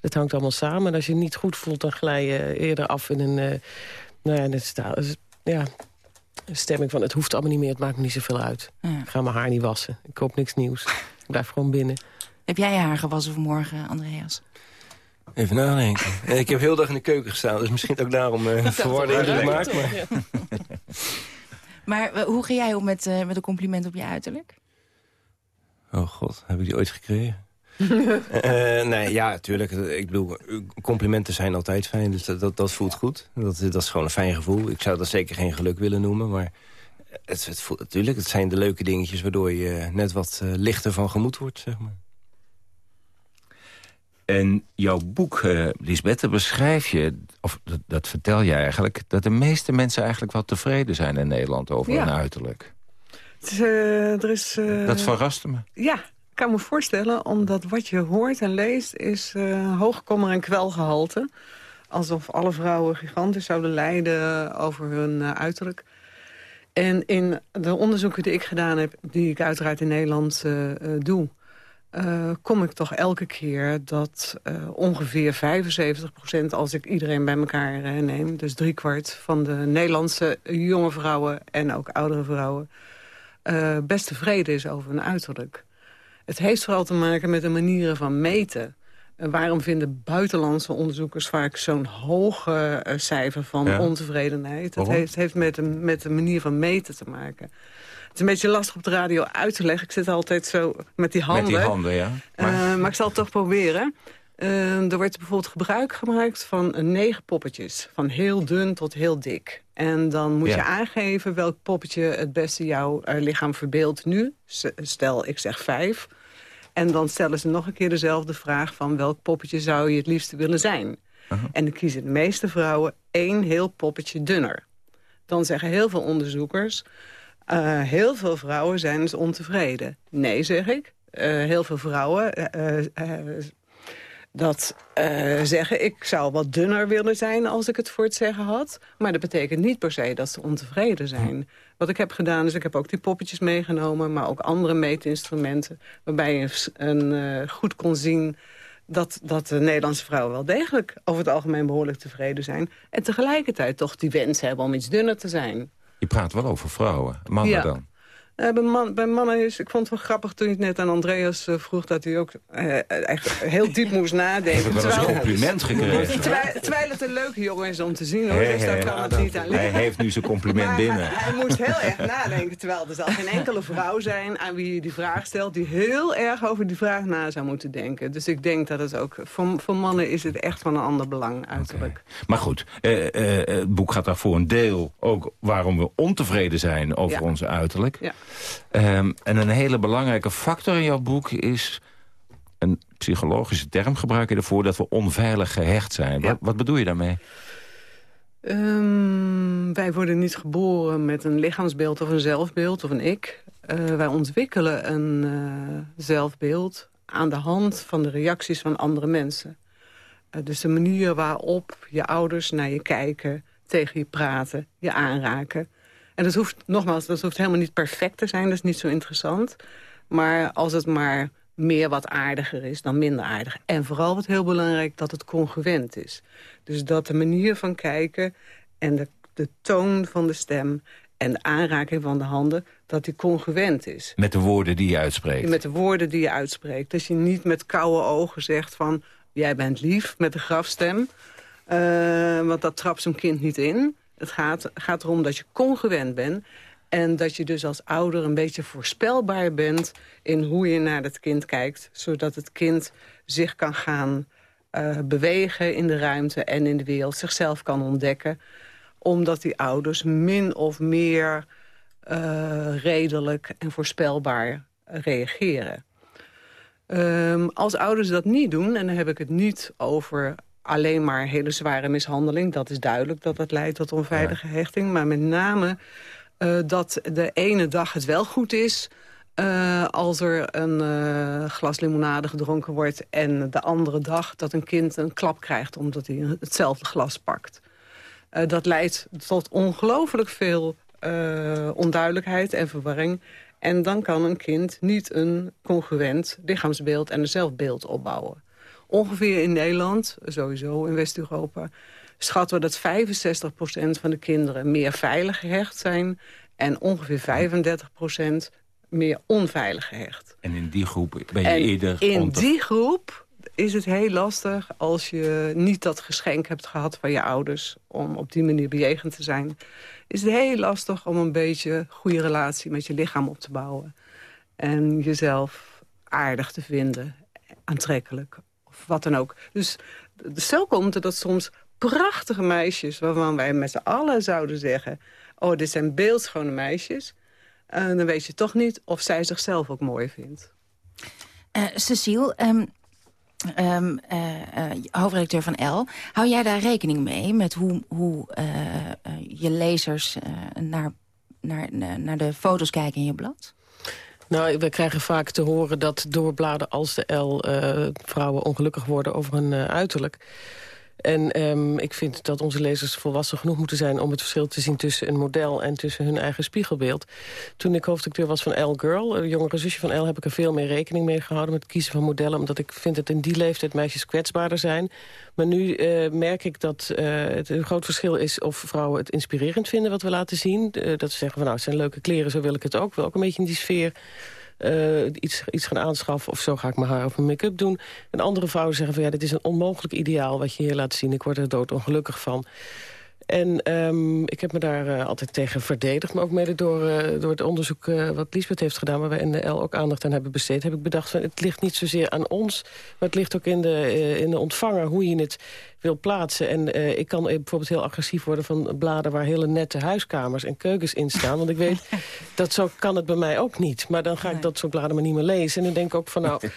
Dat hangt allemaal samen. En als je je niet goed voelt, dan glij je eerder af in een... Uh, nou ja, net ja, een stemming van het hoeft allemaal niet meer, het maakt me niet zoveel uit. Ja. Ik ga mijn haar niet wassen, ik koop niks nieuws. Ik blijf gewoon binnen. Heb jij je haar gewassen vanmorgen, Andreas? Even nadenken. ik heb heel dag in de keuken gestaan, dus misschien ook daarom uh, verwarde indruk maakt. Maar, maar uh, hoe ga jij om met, uh, met een compliment op je uiterlijk? Oh god, heb ik die ooit gekregen? nee, ja, natuurlijk. Ik bedoel, complimenten zijn altijd fijn, dus dat, dat, dat voelt goed. Dat, dat is gewoon een fijn gevoel. Ik zou dat zeker geen geluk willen noemen, maar het, het voelt, natuurlijk, het zijn de leuke dingetjes... waardoor je net wat lichter van gemoed wordt, zeg maar. En jouw boek, uh, Lisbeth, beschrijf je, of dat, dat, vertel je eigenlijk... dat de meeste mensen eigenlijk wel tevreden zijn in Nederland over hun uiterlijk. Uh, er is, uh, dat verraste me. Ja, ik kan me voorstellen, omdat wat je hoort en leest... is hoogkommer en kwelgehalte. Alsof alle vrouwen gigantisch zouden lijden over hun uiterlijk. En in de onderzoeken die ik gedaan heb, die ik uiteraard in Nederland doe... Uh, kom ik toch elke keer dat uh, ongeveer 75 procent... als ik iedereen bij elkaar uh, neem... dus driekwart van de Nederlandse jonge vrouwen en ook oudere vrouwen... best tevreden is over hun uiterlijk. Het heeft vooral te maken met de manieren van meten. waarom vinden buitenlandse onderzoekers vaak zo'n hoog cijfer van ontevredenheid? Het heeft, heeft met, de, met de manier van meten te maken is een beetje lastig op de radio uit te leggen. Ik zit altijd zo met die handen. Met die handen, ja. Maar, uh, maar ik zal het toch proberen. Uh, er wordt bijvoorbeeld gebruik gemaakt van negen poppetjes. Van heel dun tot heel dik. En dan moet je aangeven welk poppetje het beste jouw uh, lichaam verbeeldt nu. Stel, ik zeg vijf. En dan stellen ze nog een keer dezelfde vraag van welk poppetje zou je het liefste willen zijn. -huh. En dan kiezen de meeste vrouwen één heel poppetje dunner. Dan zeggen heel veel onderzoekers... Uh, heel veel vrouwen zijn dus ontevreden. Nee, zeg ik. Uh, heel veel vrouwen uh, dat zeggen... ik zou wat dunner willen zijn als ik het voor het zeggen had. Maar dat betekent niet per se dat ze ontevreden zijn. Wat ik heb gedaan is, ik heb ook die poppetjes meegenomen... maar ook andere meetinstrumenten... waarbij je een, goed kon zien dat, dat de Nederlandse vrouwen wel degelijk... over het algemeen behoorlijk tevreden zijn. En tegelijkertijd toch die wens hebben om iets dunner te zijn. Je praat wel over vrouwen, mannen dan. Uh, bij, man, bij, mannen is, ik vond het wel grappig toen je net aan Andreas uh, vroeg... dat hij ook uh, echt heel diep moest nadenken. Ik heb wel een compliment gekregen. Terwijl, terwijl, het een leuke jongen is om te zien, hoor. Hey, dus daar kan het niet aan. Hij heeft nu zijn compliment maar, binnen. Hij, hij, moest heel erg nadenken. Terwijl er zal geen enkele vrouw zijn aan wie je die vraag stelt... die heel erg over die vraag na zou moeten denken. Dus ik denk dat het ook... Voor, voor mannen is het echt van een ander belang, uiterlijk. Okay. Maar goed, het boek gaat daar voor een deel ook... waarom we ontevreden zijn over ja. onze uiterlijk... Ja. Um, en een hele belangrijke factor in jouw boek is... een psychologische term gebruik je ervoor... dat we onveilig gehecht zijn. Ja. Wat, wat, bedoel je daarmee? Um, wij worden niet geboren met een lichaamsbeeld of een zelfbeeld of een ik. Uh, wij ontwikkelen een uh, zelfbeeld aan de hand van de reacties van andere mensen. Uh, dus de manier waarop je ouders naar je kijken, tegen je praten, je aanraken... En dat hoeft, nogmaals, dat hoeft helemaal niet perfect te zijn. Dat is niet zo interessant. Maar als het maar meer wat aardiger is dan minder aardig. En vooral wat heel belangrijk, dat het congruent is. Dus dat de manier van kijken en de, de toon van de stem... en de aanraking van de handen, dat die congruent is. Met de woorden die je uitspreekt? Met de woorden die je uitspreekt. Dat je niet met koude ogen zegt van... jij bent lief, met de grafstem. Uh, want dat trapt zo'n kind niet in. Het gaat, gaat erom dat je congruent bent. En dat je dus als ouder een beetje voorspelbaar bent... in hoe je naar het kind kijkt. Zodat het kind zich kan gaan uh, bewegen in de ruimte en in de wereld. Zichzelf kan ontdekken. Omdat die ouders min of meer uh, redelijk en voorspelbaar reageren. Ehm, als ouders dat niet doen, en dan heb ik het niet over alleen maar hele zware mishandeling. Dat is duidelijk dat dat leidt tot onveilige hechting. Maar met name uh, dat de ene dag het wel goed is... Uh, als er een uh, glas limonade gedronken wordt... en de andere dag dat een kind een klap krijgt... omdat hij hetzelfde glas pakt. Dat leidt tot ongelooflijk veel onduidelijkheid en verwarring. En dan kan een kind niet een congruent lichaamsbeeld en een zelfbeeld opbouwen. Ongeveer in Nederland, sowieso in West-Europa... schatten we dat 65% van de kinderen meer veilig gehecht zijn... en ongeveer 35% meer onveilig gehecht. En in die groep ben je en eerder... in die groep is het heel lastig als je niet dat geschenk hebt gehad van je ouders... om op die manier bejegend te zijn. Is het heel lastig om een beetje goede relatie met je lichaam op te bouwen. En jezelf aardig te vinden, aantrekkelijk, of wat dan ook. Dus stel komt er dat soms prachtige meisjes... waarvan wij met z'n allen zouden zeggen... oh, dit zijn beeldschone meisjes... Uh, dan weet je toch niet of zij zichzelf ook mooi vindt. Uh, Cecile, um, um, uh, hoofdredacteur van L. Hou jij daar rekening mee met hoe, hoe je lezers naar, naar, naar de foto's kijken in je blad? Nou, we krijgen vaak te horen dat door bladen als de L... vrouwen ongelukkig worden over hun uiterlijk. En um, ik vind dat onze lezers volwassen genoeg moeten zijn... om het verschil te zien tussen een model en tussen hun eigen spiegelbeeld. Toen ik hoofdacteur was van L Girl, een jongere zusje van L... heb ik er veel meer rekening mee gehouden met het kiezen van modellen... omdat ik vind dat in die leeftijd meisjes kwetsbaarder zijn. Maar nu uh, merk ik dat uh, het een groot verschil is... of vrouwen het inspirerend vinden wat we laten zien. Dat ze zeggen van nou, het zijn leuke kleren, zo wil ik het ook. Wil ook een beetje in die sfeer uh, iets, iets gaan aanschaffen... of zo ga ik mijn haar of mijn make-up doen. En andere vrouwen zeggen van ja, dit is een onmogelijk ideaal... wat je hier laat zien. Ik word er doodongelukkig van. En um, ik heb me daar uh, altijd tegen verdedigd. Maar ook mede door, uh, door het onderzoek uh, wat Lisbeth heeft gedaan... waar wij in de L ook aandacht aan hebben besteed... heb ik bedacht van het ligt niet zozeer aan ons... maar het ligt ook in de, in de ontvanger hoe je het wil plaatsen. En ik kan bijvoorbeeld heel agressief worden van bladen... waar hele nette huiskamers en keukens in staan. Want ik weet, dat zo kan het bij mij ook niet. Maar dan ga ik dat soort bladen maar niet meer lezen. En dan denk ik ook van nou...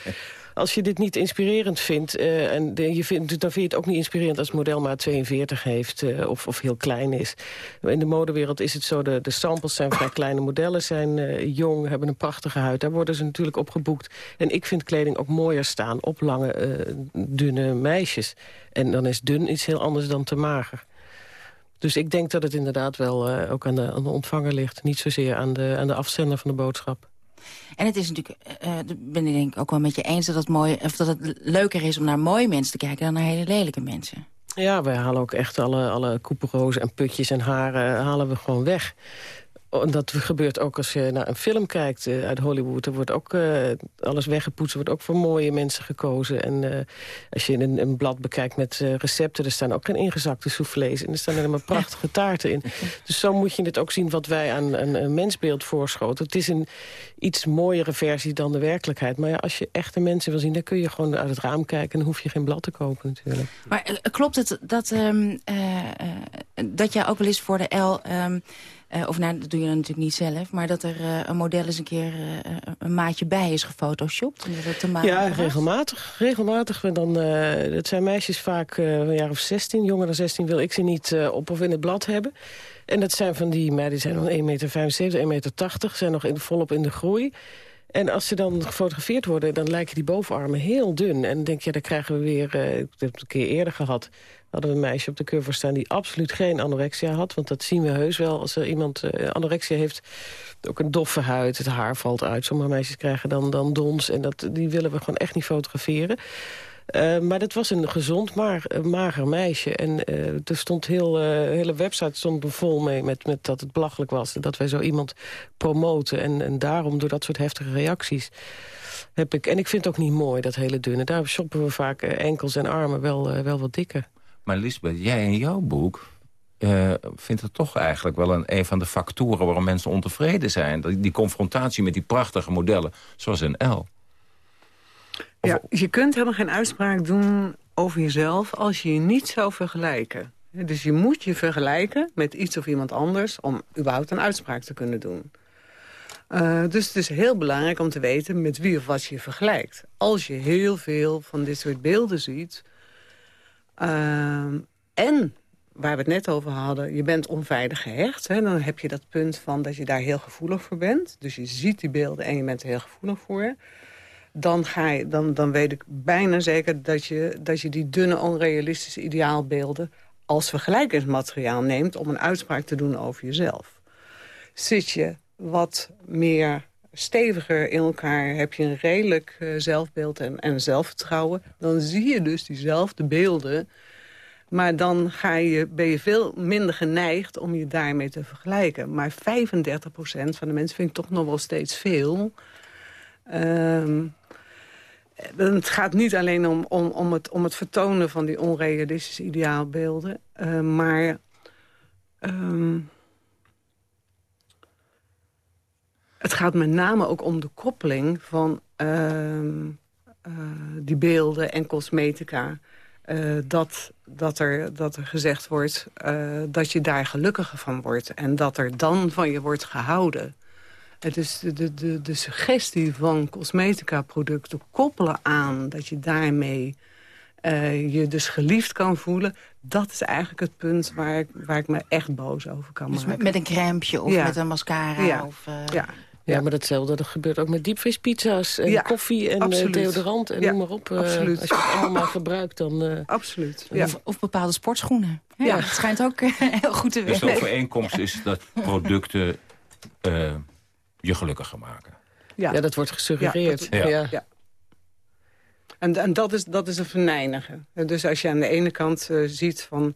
als je dit niet inspirerend vindt... Uh, en je vindt, dan vind je het ook niet inspirerend als het model maar 42 heeft... Uh, of, of heel klein is. In de modewereld is het zo, de, de samples zijn vrij kleine modellen... zijn uh, jong, hebben een prachtige huid. Daar worden ze natuurlijk op geboekt. En ik vind kleding ook mooier staan op lange, dunne meisjes. En dan is dun iets heel anders dan te mager. Dus ik denk dat het inderdaad wel ook aan de, aan de ontvanger ligt. Niet zozeer aan de, aan de afzender van de boodschap. En het is natuurlijk, uh, ben ik denk ook wel met je eens... Dat het, mooi, of dat het leuker is om naar mooie mensen te kijken... dan naar hele lelijke mensen. Ja, wij halen ook echt alle, alle koeperozen en putjes en haren halen we gewoon weg. En dat gebeurt ook als je naar een film kijkt uh, uit Hollywood. Er wordt ook uh, alles weggepoetst, er wordt ook voor mooie mensen gekozen. En uh, als je een, een, blad bekijkt met recepten... er staan ook geen ingezakte soufflés en er staan helemaal prachtige taarten in. Dus zo moet je het ook zien wat wij aan een, een mensbeeld voorschoten. Het is een iets mooiere versie dan de werkelijkheid. Maar ja, als je echte mensen wil zien, dan kun je gewoon uit het raam kijken... en dan hoef je geen blad te kopen natuurlijk. Maar klopt het dat, um, dat jij ook wel eens voor de L... Um, uh, of nou, dat doe je dan natuurlijk niet zelf. Maar dat er uh, een model eens een keer uh, een maatje bij is gefotoshopt. Te maken ja, regelmatig. Regelmatig. Dan, het zijn meisjes vaak een jaar of 16. Jonger dan 16 wil ik ze niet op of in het blad hebben. En dat zijn van die meiden, die zijn nog 1,75 meter, 1,80 meter. Zijn nog in, volop in de groei. En als ze dan gefotografeerd worden, dan lijken die bovenarmen heel dun. En dan denk je, dan krijgen we weer, ik heb het een keer eerder gehad hadden we een meisje op de cover staan die absoluut geen anorexia had. Want dat zien we heus wel. Als er iemand uh, anorexia heeft, ook een doffe huid, het haar valt uit. Sommige meisjes krijgen dan, dan dons en dat, die willen we gewoon echt niet fotograferen. Uh, maar dat was een gezond, maar mager meisje. En uh, er stond heel, hele website stond vol mee met, met dat het belachelijk was. Dat wij zo iemand promoten. En, en daarom, door dat soort heftige reacties... Heb ik, en ik vind het ook niet mooi, dat hele dunne. Daar shoppen we vaak enkels en armen wel, wel wat dikker. Maar Lisbeth, jij in jouw boek uh, vindt het toch eigenlijk wel een, een van de factoren... waarom mensen ontevreden zijn. Die, die confrontatie met die prachtige modellen, zoals een L. Ja, je kunt helemaal geen uitspraak doen over jezelf... als je je niet zou vergelijken. Dus je moet je vergelijken met iets of iemand anders... om überhaupt een uitspraak te kunnen doen. Uh, dus het is heel belangrijk om te weten met wie of wat je vergelijkt. Als je heel veel van dit soort beelden ziet... Uh, en, waar we het net over hadden, je bent onveilig gehecht... Hè, dan heb je dat punt van dat je daar heel gevoelig voor bent. Dus je ziet die beelden en je bent er heel gevoelig voor dan, ga je, dan, dan weet ik bijna zeker dat je, dat je die dunne, onrealistische ideaalbeelden als vergelijkingsmateriaal neemt om een uitspraak te doen over jezelf. Zit je wat meer steviger in elkaar, heb je een redelijk uh, zelfbeeld en, en zelfvertrouwen... dan zie je dus diezelfde beelden... Maar dan ga je, ben je veel minder geneigd om je daarmee te vergelijken. Maar 35% van de mensen vind toch nog wel steeds veel. Uh, het gaat niet alleen om, om, om, het, om het vertonen van die onrealistische ideaalbeelden. Uh, maar... Um, het gaat met name ook om de koppeling van uh, uh, die beelden en cosmetica. Uh, dat, dat, er, dat er gezegd wordt dat je daar gelukkiger van wordt. En dat er dan van je wordt gehouden. Het is de, de, de, suggestie van cosmetica-producten koppelen aan... dat je daarmee uh, je dus geliefd kan voelen... dat is eigenlijk het punt waar ik, waar ik me echt boos over kan dus maken. met een crème of met een mascara? Ja. Of, ja. Ja, maar datzelfde dat gebeurt ook met diepvriespizza's en ja, koffie en absoluut. deodorant en ja, noem maar op. Uh, absoluut. Als je het allemaal gebruikt, dan... Uh, absoluut. Ja. Of, of, bepaalde sportschoenen. Ja, ja. Het schijnt ook heel goed te werken. Dus de overeenkomst is dat producten uh, je gelukkiger maken. Ja, ja dat wordt gesuggereerd. Ja, dat, ja. ja. En, en dat, is, dat is een venijnige. Dus als je aan de ene kant uh, ziet van...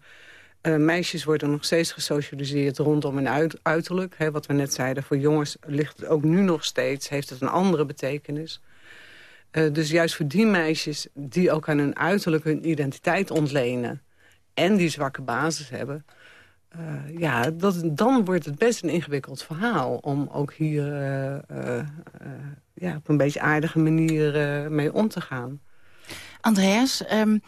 Uh, meisjes worden nog steeds gesocialiseerd rondom hun uit, uiterlijk. Hè, wat we net zeiden, voor jongens ligt het ook nu nog steeds... heeft het een andere betekenis. Uh, dus juist voor die meisjes die ook aan hun uiterlijk hun identiteit ontlenen... en die zwakke basis hebben... Uh, ja, dat, dan wordt het best een ingewikkeld verhaal... om ook hier ja, op een beetje aardige manier mee om te gaan. Andreas, um,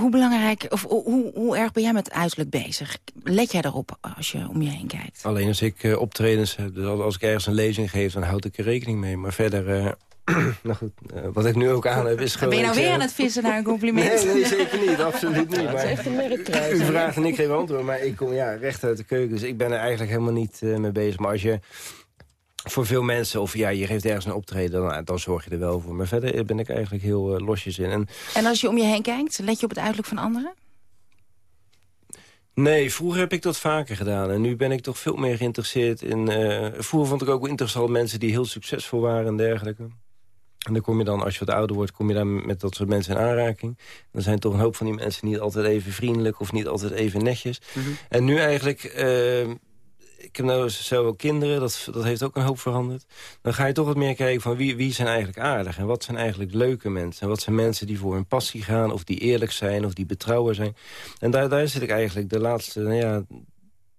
hoe belangrijk, of hoe, hoe erg ben jij met uiterlijk bezig? Let jij daarop als je om je heen kijkt? Alleen als ik optredens heb, dus als ik ergens een lezing geef... dan houd ik er rekening mee. Maar verder nou goed, uh, wat ik nu ook aan heb is gewoon... Ben je nou weer aan het vissen naar een compliment? nee, nee, zeker niet. Absoluut niet. Ja, het is echt een. U vraagt en ik geef antwoord, maar ik kom ja, recht uit de keuken. Dus ik ben er eigenlijk helemaal niet uh, mee bezig. Maar als je voor veel mensen, of ja, je geeft ergens een optreden... dan, dan zorg je er wel voor. Maar verder ben ik eigenlijk heel uh, losjes in. En, en als je om je heen kijkt, let je op het uiterlijk van anderen? Nee, vroeger heb ik dat vaker gedaan. En nu ben ik toch veel meer geïnteresseerd in... Uh, vroeger vond ik ook interessant mensen die heel succesvol waren en dergelijke. En dan kom je dan, als je wat ouder wordt, kom je dan met dat soort mensen in aanraking. Dan zijn toch een hoop van die mensen niet altijd even vriendelijk of niet altijd even netjes. Mm -hmm. En nu eigenlijk, uh, ik heb nou zelf ook kinderen, dat, dat heeft ook een hoop veranderd. Dan ga je toch wat meer kijken van wie, wie zijn eigenlijk aardig en wat zijn eigenlijk leuke mensen. En wat zijn mensen die voor hun passie gaan of die eerlijk zijn of die betrouwbaar zijn. En daar, daar zit ik eigenlijk de laatste, nou ja,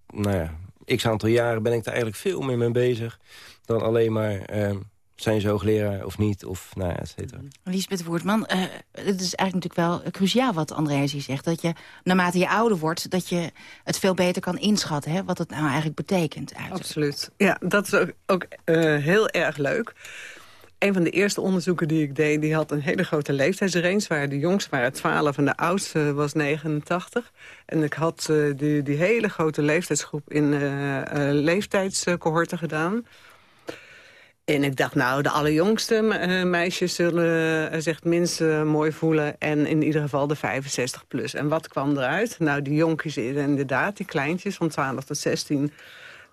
nou ja, x aantal jaren ben ik daar eigenlijk veel meer mee bezig dan alleen maar... Uh, zijn ze hoogleraar of niet, of nou ja, et cetera. Lisbeth Woertman, uh, het is eigenlijk natuurlijk wel cruciaal wat Andreas hier zegt. Dat je, naarmate je ouder wordt, dat je het veel beter kan inschatten... Hè, wat het nou eigenlijk betekent. Absoluut. Ja, dat is ook, ook uh, heel erg leuk. Een van de eerste onderzoeken die ik deed, die had een hele grote leeftijdsrange. Waar de jongste waren 12 en de oudste was 89. En ik had uh, die, die hele grote leeftijdsgroep in leeftijdscohorten gedaan... En ik dacht, nou, de allerjongste uh, meisjes zullen uh, zich minst mooi voelen. En in ieder geval de 65 plus. En wat kwam eruit? Nou, die jonkies inderdaad, die kleintjes van 12 tot 16...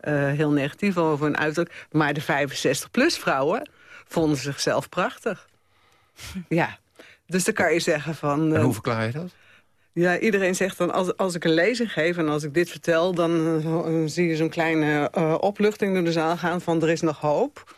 Uh, heel negatief over hun uiterlijk. Maar de 65 plus vrouwen vonden zichzelf prachtig. ja, dus dan kan je zeggen van... en hoe verklaar je dat? Ja, iedereen zegt dan, als, als ik een lezing geef en als ik dit vertel... dan uh, zie je zo'n kleine opluchting door de zaal gaan van er is nog hoop.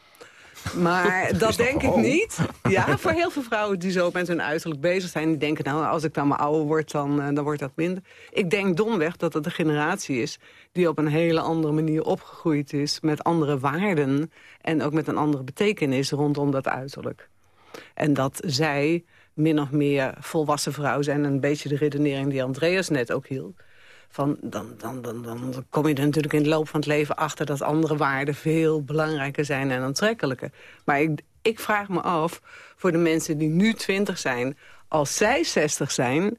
Maar dat denk ik niet. Ja, voor heel veel vrouwen die zo met hun uiterlijk bezig zijn... die denken, nou, als ik dan maar ouder word, dan, uh, dan wordt dat minder. Ik denk domweg dat het een generatie is... die op een hele andere manier opgegroeid is... met andere waarden en ook met een andere betekenis rondom dat uiterlijk. En dat zij min of meer volwassen vrouw zijn... een beetje de redenering die Andreas net ook hield van, dan, dan, dan, dan kom je er natuurlijk in de loop van het leven achter... dat andere waarden veel belangrijker zijn en aantrekkelijker. Maar ik, ik vraag me af, voor de mensen die nu 20 zijn... als zij 60 zijn,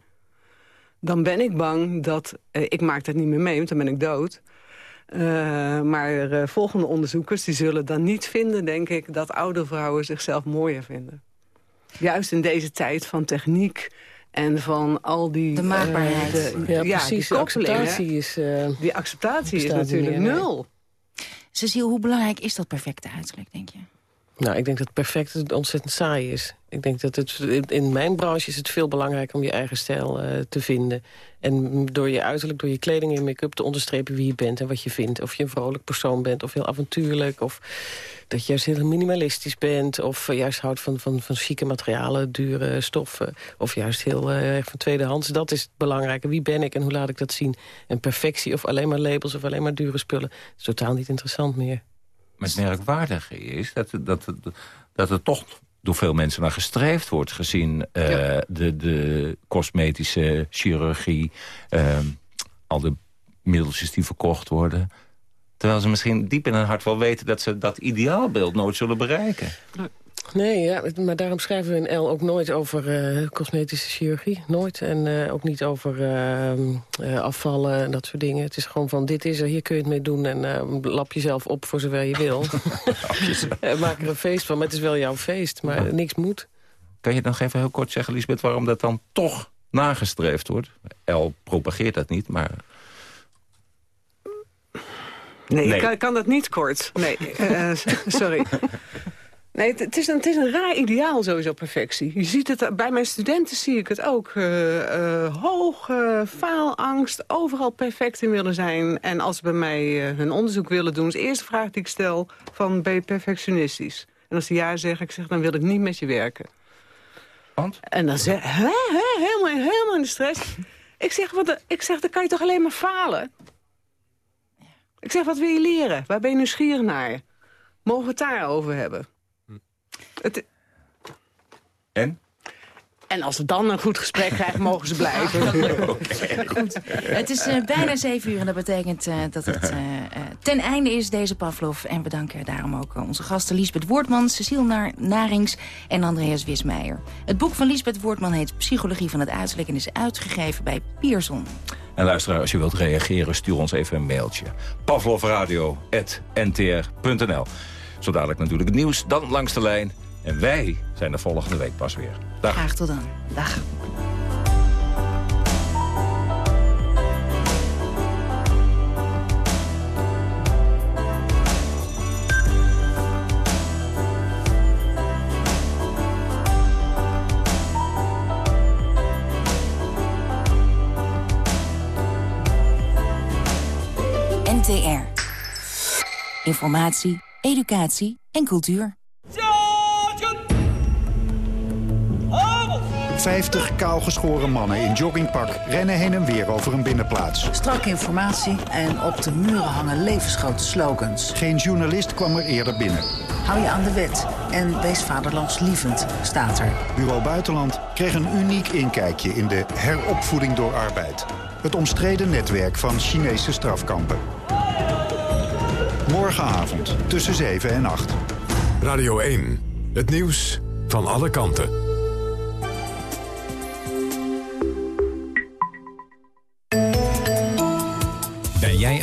dan ben ik bang dat... Eh, ik maak dat niet meer mee, want dan ben ik dood... Uh, maar uh, volgende onderzoekers die zullen dan niet vinden, denk ik... dat oude vrouwen zichzelf mooier vinden. Juist in deze tijd van techniek en van al die... De maakbaarheid. Uh, de, ja, ja, precies. Die acceptatie is... die acceptatie is natuurlijk nul. Cecile, hoe belangrijk is dat perfecte uiterlijk, denk je? Nou, ik denk dat perfect ontzettend saai is. Ik denk dat het in mijn branche is het veel belangrijker om je eigen stijl uh, te vinden. En door je uiterlijk, door je kleding en make-up te onderstrepen wie je bent en wat je vindt. Of je een vrolijk persoon bent of heel avontuurlijk. Of dat je juist heel minimalistisch bent. Of juist houdt van, van, van chique materialen, dure stoffen. Of juist heel uh, erg van tweedehands. Dat is het belangrijke. Wie ben ik en hoe laat ik dat zien? En perfectie of alleen maar labels of alleen maar dure spullen. is totaal niet interessant meer. Maar het merkwaardige is dat, dat, dat er toch door veel mensen naar gestreefd wordt... gezien uh, ja. de, de cosmetische chirurgie, uh, al de middeltjes die verkocht worden... terwijl ze misschien diep in hun hart wel weten... dat ze dat ideaalbeeld nooit zullen bereiken. Nee, ja, maar daarom schrijven we in L ook nooit over uh, cosmetische chirurgie. Nooit. En uh, ook niet over uh, afvallen en dat soort dingen. Het is gewoon van, dit is er, hier kun je het mee doen... en lap jezelf op voor zover je wil. Maak er een feest van, maar het is wel jouw feest. Maar ja. niks moet. Kan je nog even heel kort zeggen, Lisbeth... waarom dat dan toch nagestreefd wordt? L propageert dat niet, maar... Nee, nee. Ik kan, kan dat niet kort. Nee, sorry. Nee, het is, een, het is een raar ideaal sowieso, perfectie. Je ziet het, bij mijn studenten zie ik het ook. Uh, uh, hoog, uh, faalangst, overal perfect in willen zijn. En als ze bij mij hun onderzoek willen doen... is de eerste vraag die ik stel van, ben je perfectionistisch? En als ze ja zeggen, ik zeg, dan wil ik niet met je werken. Want? En dan zeg hè, hè, helemaal, helemaal in de stress. ik, zeg, wat, ik zeg, dan kan je toch alleen maar falen? Ik zeg, wat wil je leren? Waar ben je nieuwsgierig naar? Mogen we het daarover hebben? Het... En? En als we dan een goed gesprek krijgen, mogen ze blijven. okay. Goed. Het is uh, bijna zeven uur en dat betekent uh, dat het uh, ten einde is, deze Pavlov. En we danken daarom ook onze gasten Liesbeth Woordman, Cecile Nar Narings en Andreas Wismeijer. Het boek van Liesbeth Woordman heet Psychologie van het Uiterlijk en is uitgegeven bij Pearson. En luisteraar, als je wilt reageren, stuur ons even een mailtje. pavlovradio.ntr.nl Zo dadelijk natuurlijk het nieuws, dan langs de lijn... En wij zijn er volgende week pas weer. Dag. Graag tot dan. Dag. NTR. Informatie, educatie en cultuur. 50 kaalgeschoren mannen in joggingpak rennen heen en weer over een binnenplaats. Strakke informatie en op de muren hangen levensgrote slogans. Geen journalist kwam er eerder binnen. Hou je aan de wet en wees vaderlandslievend, staat er. Bureau Buitenland kreeg een uniek inkijkje in de heropvoeding door arbeid. Het omstreden netwerk van Chinese strafkampen. Morgenavond tussen 7 en 8. Radio 1. Het nieuws van alle kanten.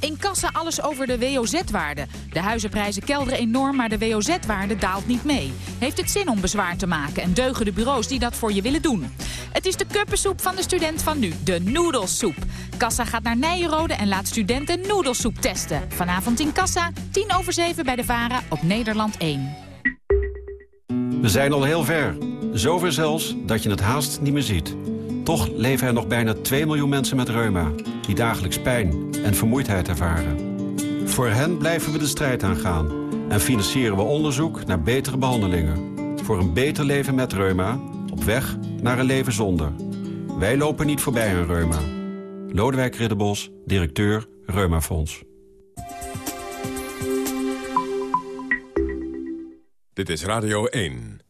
In kassa alles over de WOZ-waarde. De huizenprijzen kelderen enorm, maar de WOZ-waarde daalt niet mee. Heeft het zin om bezwaar te maken en deugen de bureaus die dat voor je willen doen? Het is de kuppensoep van de student van nu, de noedelsoep. Kassa gaat naar Nijenrode en laat studenten noedelsoep testen. Vanavond in Kassa, 10 over 7 bij de VARA op Nederland 1. We zijn al heel ver. Zover zelfs dat je het haast niet meer ziet. Toch leven er nog bijna 2 miljoen mensen met reuma... die dagelijks pijn en vermoeidheid ervaren. Voor hen blijven we de strijd aangaan... en financieren we onderzoek naar betere behandelingen. Voor een beter leven met reuma, op weg naar een leven zonder. Wij lopen niet voorbij aan reuma. Lodewijk Riddebos, directeur Reuma Fonds. Dit is Radio 1.